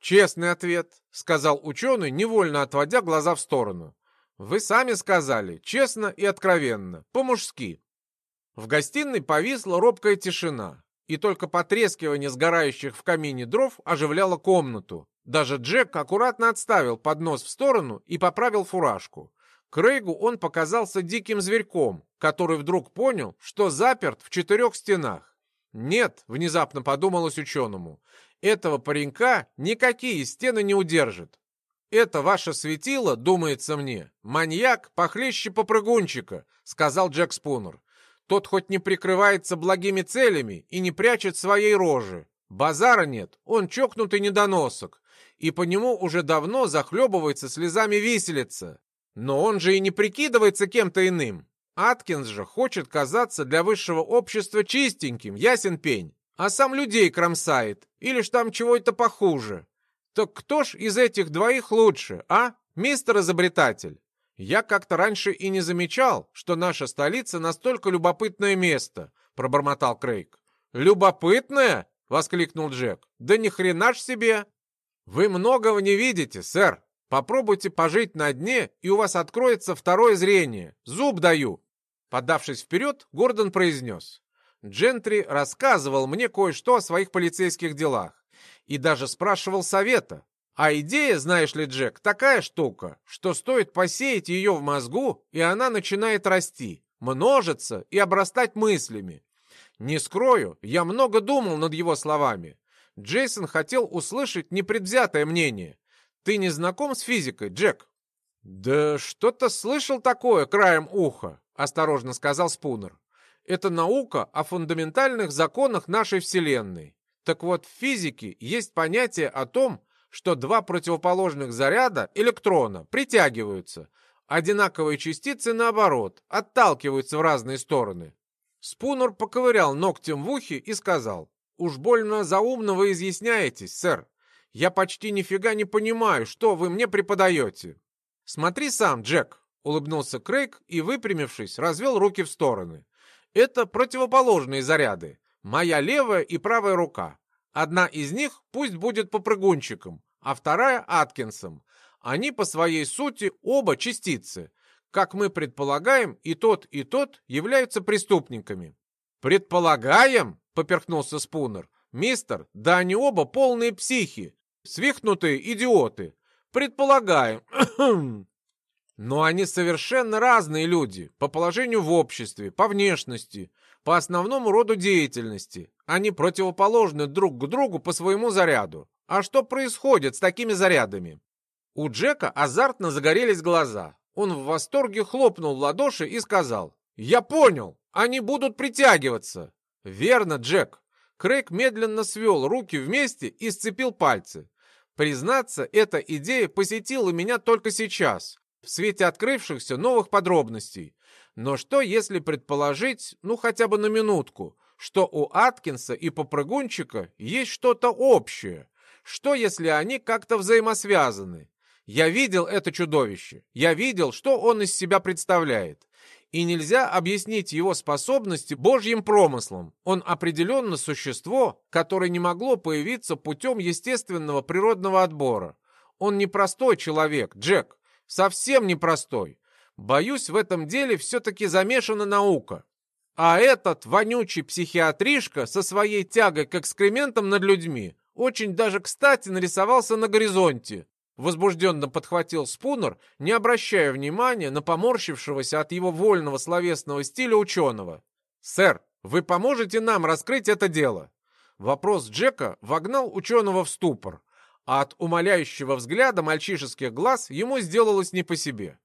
«Честный ответ», — сказал ученый, невольно отводя глаза в сторону. «Вы сами сказали, честно и откровенно, по-мужски». В гостиной повисла робкая тишина и только потрескивание сгорающих в камине дров оживляло комнату. Даже Джек аккуратно отставил поднос в сторону и поправил фуражку. Крейгу он показался диким зверьком, который вдруг понял, что заперт в четырех стенах. «Нет», — внезапно подумалось ученому, — «этого паренька никакие стены не удержат. Это ваше светило, думается мне, маньяк похлеще попрыгунчика», — сказал Джек Спунер. Тот хоть не прикрывается благими целями и не прячет своей рожи. Базара нет, он чокнутый недоносок, и по нему уже давно захлебывается слезами виселица. Но он же и не прикидывается кем-то иным. Аткинс же хочет казаться для высшего общества чистеньким, ясен пень, а сам людей кромсает, или ж там чего-то похуже. Так кто ж из этих двоих лучше, а, мистер изобретатель? «Я как-то раньше и не замечал, что наша столица настолько любопытное место», — пробормотал Крейг. «Любопытное?» — воскликнул Джек. «Да ни хрена ж себе!» «Вы многого не видите, сэр. Попробуйте пожить на дне, и у вас откроется второе зрение. Зуб даю!» Подавшись вперед, Гордон произнес. «Джентри рассказывал мне кое-что о своих полицейских делах и даже спрашивал совета. А идея, знаешь ли, Джек, такая штука, что стоит посеять ее в мозгу, и она начинает расти, множиться и обрастать мыслями. Не скрою, я много думал над его словами. Джейсон хотел услышать непредвзятое мнение. Ты не знаком с физикой, Джек? Да что-то слышал такое краем уха, осторожно сказал Спунер. Это наука о фундаментальных законах нашей Вселенной. Так вот, в физике есть понятие о том, что два противоположных заряда электрона притягиваются, одинаковые частицы, наоборот, отталкиваются в разные стороны. Спунер поковырял ногтем в ухе и сказал, «Уж больно заумно вы изъясняетесь, сэр. Я почти нифига не понимаю, что вы мне преподаете». «Смотри сам, Джек», — улыбнулся Крейг и, выпрямившись, развел руки в стороны. «Это противоположные заряды. Моя левая и правая рука. Одна из них пусть будет попрыгунчиком, а вторая — Аткинсом. Они по своей сути оба частицы. Как мы предполагаем, и тот, и тот являются преступниками. «Предполагаем?» — поперхнулся Спунер. «Мистер, да они оба полные психи, свихнутые идиоты. Предполагаем. Но они совершенно разные люди по положению в обществе, по внешности, по основному роду деятельности. Они противоположны друг к другу по своему заряду. А что происходит с такими зарядами? У Джека азартно загорелись глаза. Он в восторге хлопнул в ладоши и сказал, «Я понял, они будут притягиваться». «Верно, Джек». Крейг медленно свел руки вместе и сцепил пальцы. Признаться, эта идея посетила меня только сейчас, в свете открывшихся новых подробностей. Но что, если предположить, ну хотя бы на минутку, что у Аткинса и Попрыгунчика есть что-то общее? Что, если они как-то взаимосвязаны? Я видел это чудовище. Я видел, что он из себя представляет. И нельзя объяснить его способности божьим промыслом. Он определенно существо, которое не могло появиться путем естественного природного отбора. Он непростой человек, Джек. Совсем непростой. Боюсь, в этом деле все-таки замешана наука. А этот вонючий психиатришка со своей тягой к экскрементам над людьми очень даже кстати нарисовался на горизонте. Возбужденно подхватил Спунер, не обращая внимания на поморщившегося от его вольного словесного стиля ученого. «Сэр, вы поможете нам раскрыть это дело?» Вопрос Джека вогнал ученого в ступор, а от умоляющего взгляда мальчишеских глаз ему сделалось не по себе.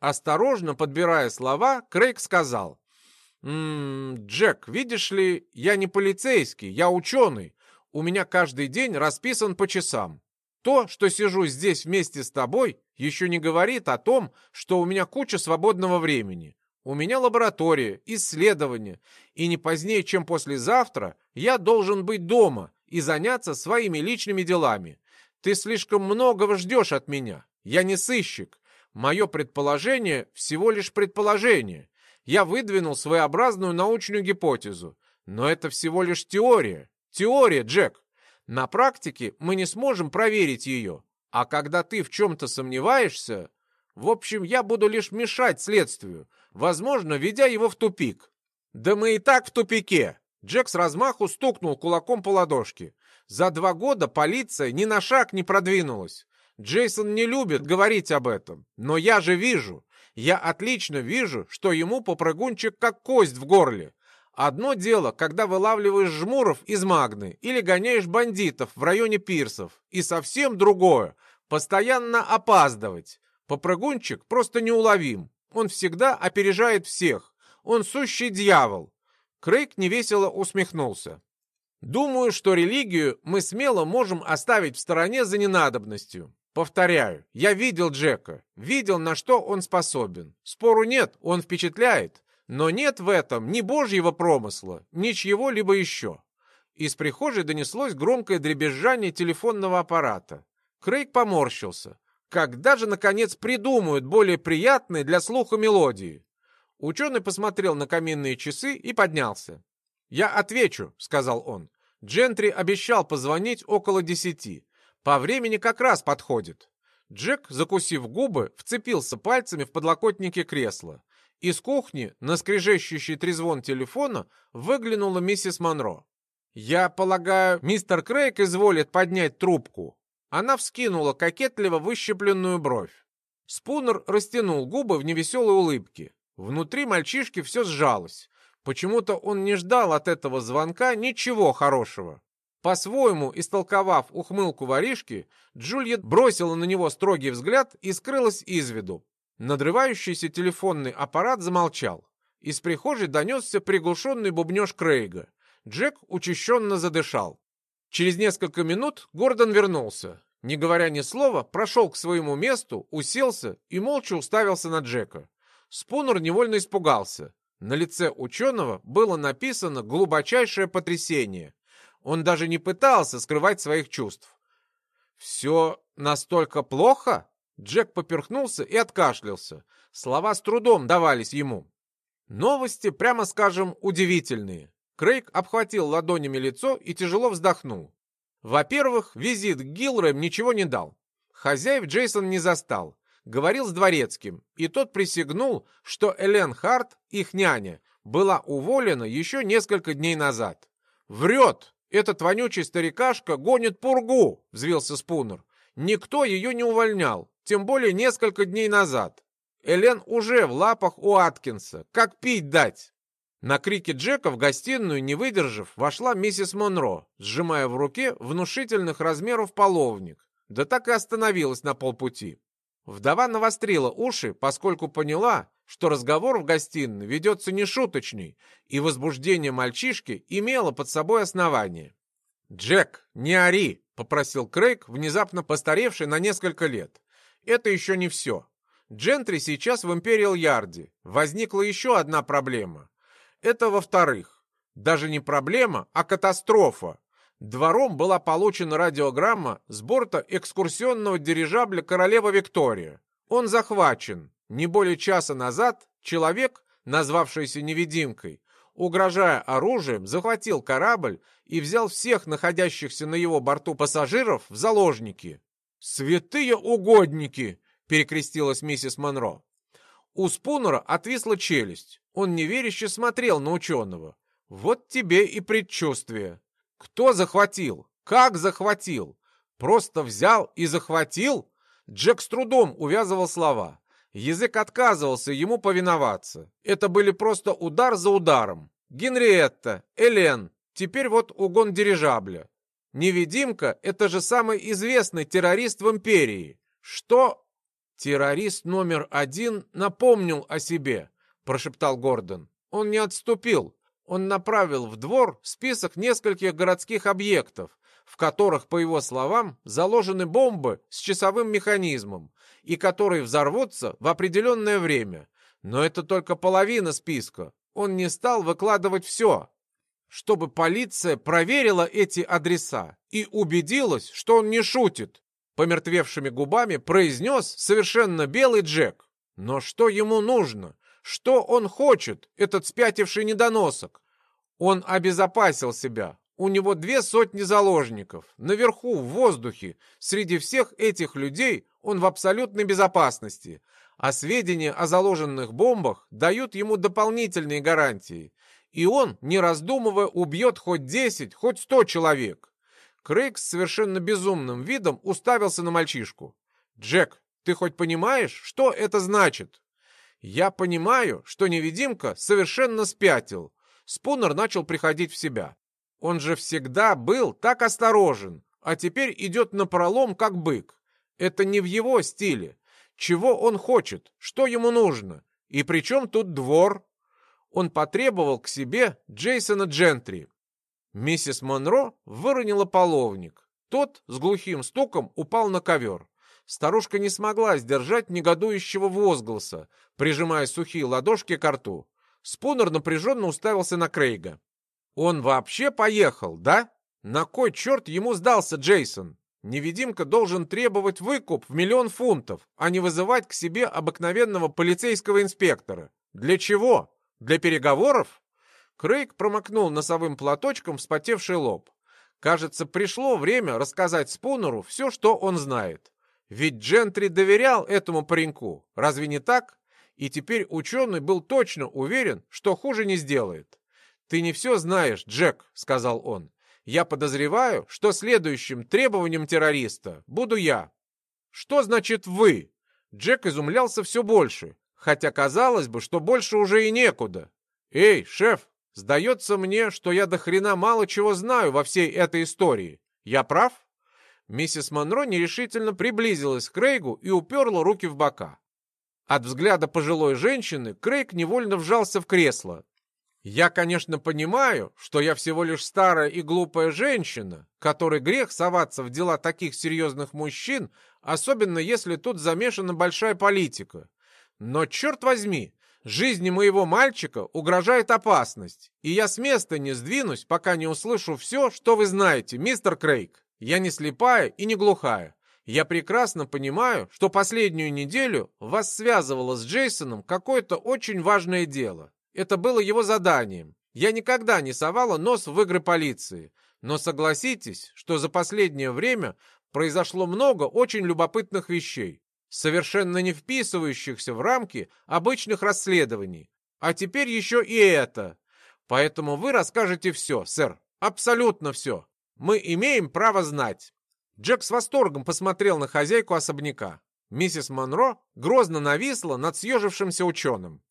Осторожно подбирая слова, Крейг сказал, «М -м, «Джек, видишь ли, я не полицейский, я ученый. У меня каждый день расписан по часам. То, что сижу здесь вместе с тобой, еще не говорит о том, что у меня куча свободного времени. У меня лаборатория, исследования, и не позднее, чем послезавтра, я должен быть дома и заняться своими личными делами. Ты слишком многого ждешь от меня. Я не сыщик. Мое предположение всего лишь предположение. Я выдвинул своеобразную научную гипотезу. Но это всего лишь теория. Теория, Джек. На практике мы не сможем проверить ее. А когда ты в чем-то сомневаешься... В общем, я буду лишь мешать следствию, возможно, ведя его в тупик. Да мы и так в тупике. Джек с размаху стукнул кулаком по ладошке. За два года полиция ни на шаг не продвинулась. Джейсон не любит говорить об этом, но я же вижу. Я отлично вижу, что ему попрыгунчик как кость в горле. Одно дело, когда вылавливаешь жмуров из Магны или гоняешь бандитов в районе пирсов, и совсем другое — постоянно опаздывать. Попрыгунчик просто неуловим. Он всегда опережает всех. Он сущий дьявол. Крейг невесело усмехнулся. Думаю, что религию мы смело можем оставить в стороне за ненадобностью. Повторяю, я видел Джека, видел, на что он способен. Спору нет, он впечатляет. Но нет в этом ни божьего промысла, ни чьего-либо еще. Из прихожей донеслось громкое дребезжание телефонного аппарата. Крейг поморщился. Когда же, наконец, придумают более приятные для слуха мелодии? Ученый посмотрел на каминные часы и поднялся. «Я отвечу», — сказал он. Джентри обещал позвонить около десяти. По времени как раз подходит. Джек, закусив губы, вцепился пальцами в подлокотники кресла. Из кухни на скрежещущий трезвон телефона выглянула миссис Монро. «Я полагаю, мистер Крейг изволит поднять трубку». Она вскинула кокетливо выщепленную бровь. Спунер растянул губы в невеселой улыбке. Внутри мальчишки все сжалось. Почему-то он не ждал от этого звонка ничего хорошего. По-своему, истолковав ухмылку воришки, Джульет бросила на него строгий взгляд и скрылась из виду. Надрывающийся телефонный аппарат замолчал. Из прихожей донесся приглушенный бубнеж Крейга. Джек учащенно задышал. Через несколько минут Гордон вернулся. Не говоря ни слова, прошел к своему месту, уселся и молча уставился на Джека. Спунер невольно испугался. На лице ученого было написано глубочайшее потрясение. Он даже не пытался скрывать своих чувств. «Все настолько плохо?» Джек поперхнулся и откашлялся. Слова с трудом давались ему. Новости, прямо скажем, удивительные. Крейг обхватил ладонями лицо и тяжело вздохнул. Во-первых, визит к Гилрэм ничего не дал. Хозяев Джейсон не застал. Говорил с дворецким, и тот присягнул, что Элен Харт, их няня, была уволена еще несколько дней назад. «Врет! Этот вонючий старикашка гонит пургу!» — взвился Спунер. «Никто ее не увольнял тем более несколько дней назад. Элен уже в лапах у Аткинса. Как пить дать? На крики Джека в гостиную, не выдержав, вошла миссис Монро, сжимая в руке внушительных размеров половник. Да так и остановилась на полпути. Вдова навострила уши, поскольку поняла, что разговор в гостиной ведется нешуточный, и возбуждение мальчишки имело под собой основание. «Джек, не ори!» — попросил Крейг, внезапно постаревший на несколько лет. Это еще не все. Джентри сейчас в Империал Ярде. Возникла еще одна проблема. Это во-вторых. Даже не проблема, а катастрофа. Двором была получена радиограмма с борта экскурсионного дирижабля «Королева Виктория». Он захвачен. Не более часа назад человек, назвавшийся невидимкой, угрожая оружием, захватил корабль и взял всех находящихся на его борту пассажиров в заложники. «Святые угодники!» — перекрестилась миссис Монро. У Спунера отвисла челюсть. Он неверяще смотрел на ученого. «Вот тебе и предчувствие. Кто захватил? Как захватил? Просто взял и захватил?» Джек с трудом увязывал слова. Язык отказывался ему повиноваться. Это были просто удар за ударом. Генриетта, Элен, теперь вот угон дирижабля. Невидимка — это же самый известный террорист в империи. Что? Террорист номер один напомнил о себе, прошептал Гордон. Он не отступил. Он направил в двор список нескольких городских объектов, в которых, по его словам, заложены бомбы с часовым механизмом и которые взорвутся в определенное время. Но это только половина списка. Он не стал выкладывать все чтобы полиция проверила эти адреса и убедилась, что он не шутит. Помертвевшими губами произнес совершенно белый Джек. Но что ему нужно? Что он хочет, этот спятивший недоносок? Он обезопасил себя. У него две сотни заложников. Наверху, в воздухе. Среди всех этих людей он в абсолютной безопасности. А сведения о заложенных бомбах дают ему дополнительные гарантии и он, не раздумывая, убьет хоть десять, хоть сто человек. Крейг с совершенно безумным видом уставился на мальчишку. «Джек, ты хоть понимаешь, что это значит?» «Я понимаю, что невидимка совершенно спятил». Спунер начал приходить в себя. Он же всегда был так осторожен, а теперь идет на пролом, как бык. Это не в его стиле. Чего он хочет? Что ему нужно? И при чем тут двор? он потребовал к себе Джейсона Джентри. Миссис Монро выронила половник. Тот с глухим стуком упал на ковер. Старушка не смогла сдержать негодующего возгласа, прижимая сухие ладошки к рту. Спунер напряженно уставился на Крейга. «Он вообще поехал, да? На кой черт ему сдался Джейсон? Невидимка должен требовать выкуп в миллион фунтов, а не вызывать к себе обыкновенного полицейского инспектора. Для чего?» Для переговоров? Крейг промокнул носовым платочком вспотевший лоб. Кажется, пришло время рассказать Спунеру все, что он знает. Ведь Джентри доверял этому пареньку, разве не так? И теперь ученый был точно уверен, что хуже не сделает. «Ты не все знаешь, Джек», — сказал он. «Я подозреваю, что следующим требованием террориста буду я». «Что значит «вы»?» Джек изумлялся все больше. Хотя казалось бы, что больше уже и некуда. Эй, шеф, сдается мне, что я до хрена мало чего знаю во всей этой истории. Я прав? Миссис Монро нерешительно приблизилась к Крейгу и уперла руки в бока. От взгляда пожилой женщины Крейг невольно вжался в кресло. «Я, конечно, понимаю, что я всего лишь старая и глупая женщина, которой грех соваться в дела таких серьезных мужчин, особенно если тут замешана большая политика. Но, черт возьми, жизни моего мальчика угрожает опасность, и я с места не сдвинусь, пока не услышу все, что вы знаете, мистер Крейг. Я не слепая и не глухая. Я прекрасно понимаю, что последнюю неделю вас связывало с Джейсоном какое-то очень важное дело. Это было его заданием. Я никогда не совала нос в игры полиции. Но согласитесь, что за последнее время произошло много очень любопытных вещей совершенно не вписывающихся в рамки обычных расследований. А теперь еще и это. Поэтому вы расскажете все, сэр. Абсолютно все. Мы имеем право знать. Джек с восторгом посмотрел на хозяйку особняка. Миссис Монро грозно нависла над съежившимся ученым.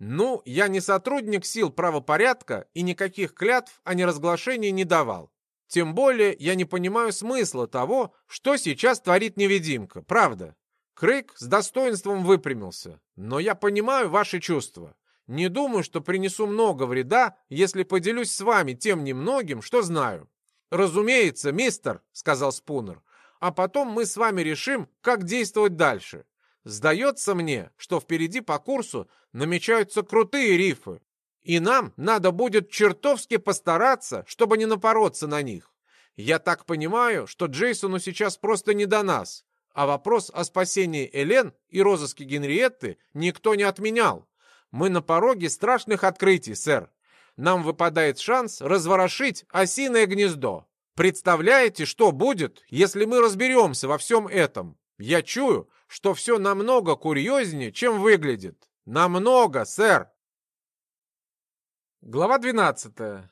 «Ну, я не сотрудник сил правопорядка и никаких клятв о неразглашении не давал. Тем более я не понимаю смысла того, что сейчас творит невидимка, правда. Крейг с достоинством выпрямился. «Но я понимаю ваши чувства. Не думаю, что принесу много вреда, если поделюсь с вами тем немногим, что знаю». «Разумеется, мистер», — сказал Спунер. «А потом мы с вами решим, как действовать дальше. Сдается мне, что впереди по курсу намечаются крутые рифы, и нам надо будет чертовски постараться, чтобы не напороться на них. Я так понимаю, что Джейсону сейчас просто не до нас, а вопрос о спасении Элен и розыске Генриетты никто не отменял. Мы на пороге страшных открытий, сэр. Нам выпадает шанс разворошить осиное гнездо. Представляете, что будет, если мы разберемся во всем этом? Я чую, что все намного курьезнее, чем выглядит. Намного, сэр. Глава 12.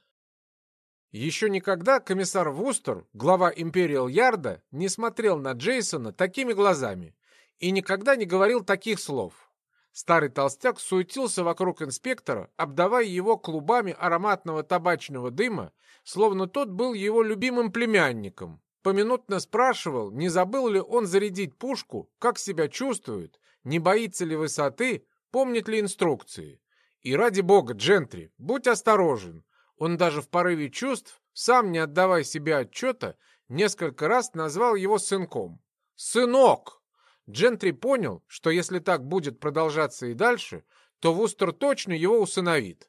Еще никогда комиссар Вустер, глава Империал Ярда, не смотрел на Джейсона такими глазами и никогда не говорил таких слов. Старый толстяк суетился вокруг инспектора, обдавая его клубами ароматного табачного дыма, словно тот был его любимым племянником. Поминутно спрашивал, не забыл ли он зарядить пушку, как себя чувствует, не боится ли высоты, помнит ли инструкции. И ради бога, Джентри, будь осторожен. Он даже в порыве чувств, сам не отдавая себе отчета, несколько раз назвал его сынком. «Сынок!» Джентри понял, что если так будет продолжаться и дальше, то Вустер точно его усыновит.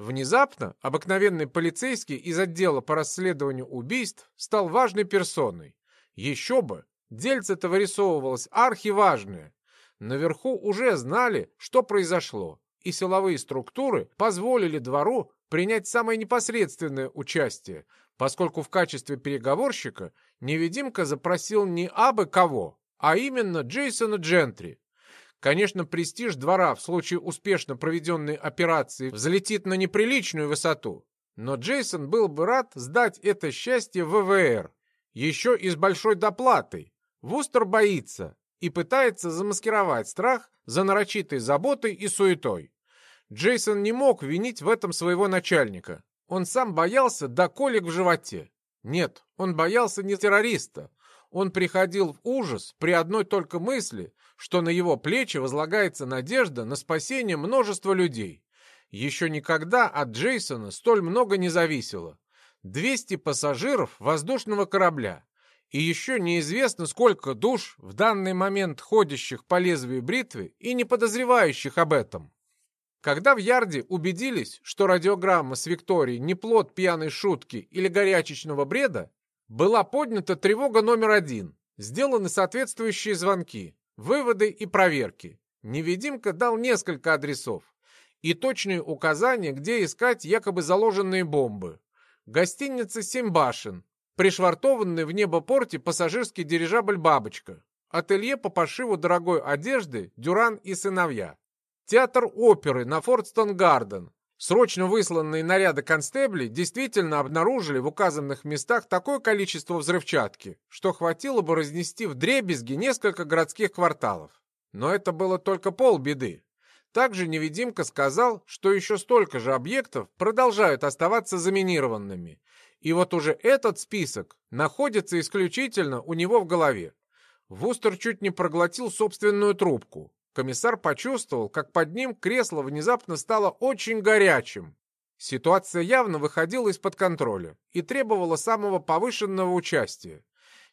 Внезапно обыкновенный полицейский из отдела по расследованию убийств стал важной персоной. Еще бы! Дельце-то вырисовывалось архиважное. Наверху уже знали, что произошло, и силовые структуры позволили двору принять самое непосредственное участие, поскольку в качестве переговорщика невидимка запросил не абы кого, а именно Джейсона Джентри. Конечно, престиж двора в случае успешно проведенной операции взлетит на неприличную высоту, но Джейсон был бы рад сдать это счастье ВВР, еще и с большой доплатой. Вустер боится, и пытается замаскировать страх за нарочитой заботой и суетой. Джейсон не мог винить в этом своего начальника. Он сам боялся до колик в животе. Нет, он боялся не террориста. Он приходил в ужас при одной только мысли, что на его плечи возлагается надежда на спасение множества людей. Еще никогда от Джейсона столь много не зависело. 200 пассажиров воздушного корабля, и еще неизвестно, сколько душ в данный момент ходящих по лезвию бритвы и не подозревающих об этом. Когда в Ярде убедились, что радиограмма с Викторией не плод пьяной шутки или горячечного бреда, была поднята тревога номер один, сделаны соответствующие звонки, выводы и проверки. Невидимка дал несколько адресов и точные указания, где искать якобы заложенные бомбы. Гостиница «Семь башен», пришвартованный в небопорте пассажирский дирижабль «Бабочка», ателье по пошиву дорогой одежды «Дюран и сыновья», театр оперы на Фордстон-Гарден. Срочно высланные наряды констеблей действительно обнаружили в указанных местах такое количество взрывчатки, что хватило бы разнести в дребезги несколько городских кварталов. Но это было только полбеды. Также невидимка сказал, что еще столько же объектов продолжают оставаться заминированными, и вот уже этот список находится исключительно у него в голове. Вустер чуть не проглотил собственную трубку. Комиссар почувствовал, как под ним кресло внезапно стало очень горячим. Ситуация явно выходила из-под контроля и требовала самого повышенного участия.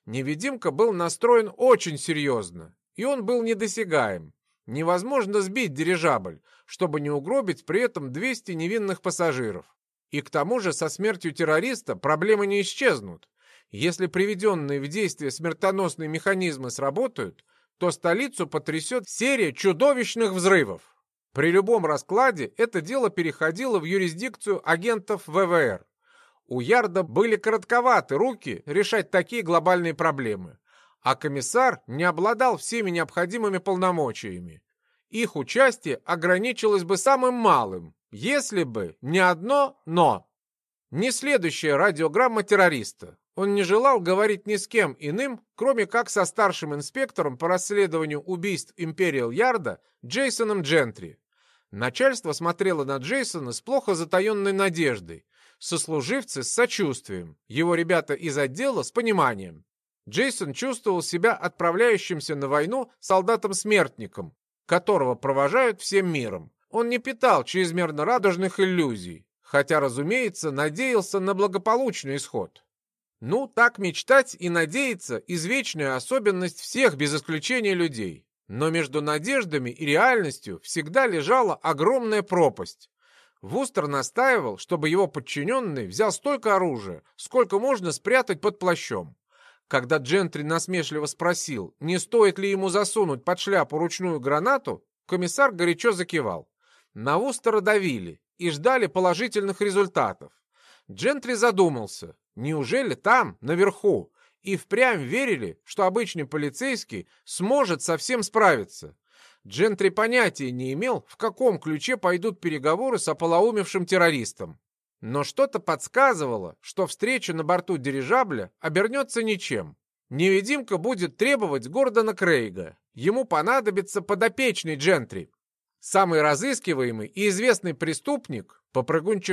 Невидимка был настроен очень серьезно, и он был недосягаем. Невозможно сбить дирижабль, чтобы не угробить при этом 200 невинных пассажиров. И к тому же со смертью террориста проблемы не исчезнут. Если приведенные в действие смертоносные механизмы сработают, то столицу потрясет серия чудовищных взрывов. При любом раскладе это дело переходило в юрисдикцию агентов ВВР. У Ярда были коротковаты руки решать такие глобальные проблемы, а комиссар не обладал всеми необходимыми полномочиями. Их участие ограничилось бы самым малым, если бы не одно «но». Не следующая радиограмма террориста. Он не желал говорить ни с кем иным, кроме как со старшим инспектором по расследованию убийств Империал Ярда Джейсоном Джентри. Начальство смотрело на Джейсона с плохо затаенной надеждой, сослуживцы с сочувствием, его ребята из отдела с пониманием. Джейсон чувствовал себя отправляющимся на войну солдатом-смертником, которого провожают всем миром. Он не питал чрезмерно радужных иллюзий, хотя, разумеется, надеялся на благополучный исход. Ну, так мечтать и надеяться – извечная особенность всех без исключения людей. Но между надеждами и реальностью всегда лежала огромная пропасть. Вустер настаивал, чтобы его подчиненный взял столько оружия, сколько можно спрятать под плащом. Когда Джентри насмешливо спросил, не стоит ли ему засунуть под шляпу ручную гранату, комиссар горячо закивал. На Вустера давили и ждали положительных результатов. Джентри задумался, неужели там, наверху, и впрямь верили, что обычный полицейский сможет совсем справиться. Джентри понятия не имел, в каком ключе пойдут переговоры с ополоумевшим террористом. Но что-то подсказывало, что встреча на борту дирижабля обернется ничем. Невидимка будет требовать Гордона Крейга. Ему понадобится подопечный Джентри. Самый разыскиваемый и известный преступник, попрыгунчик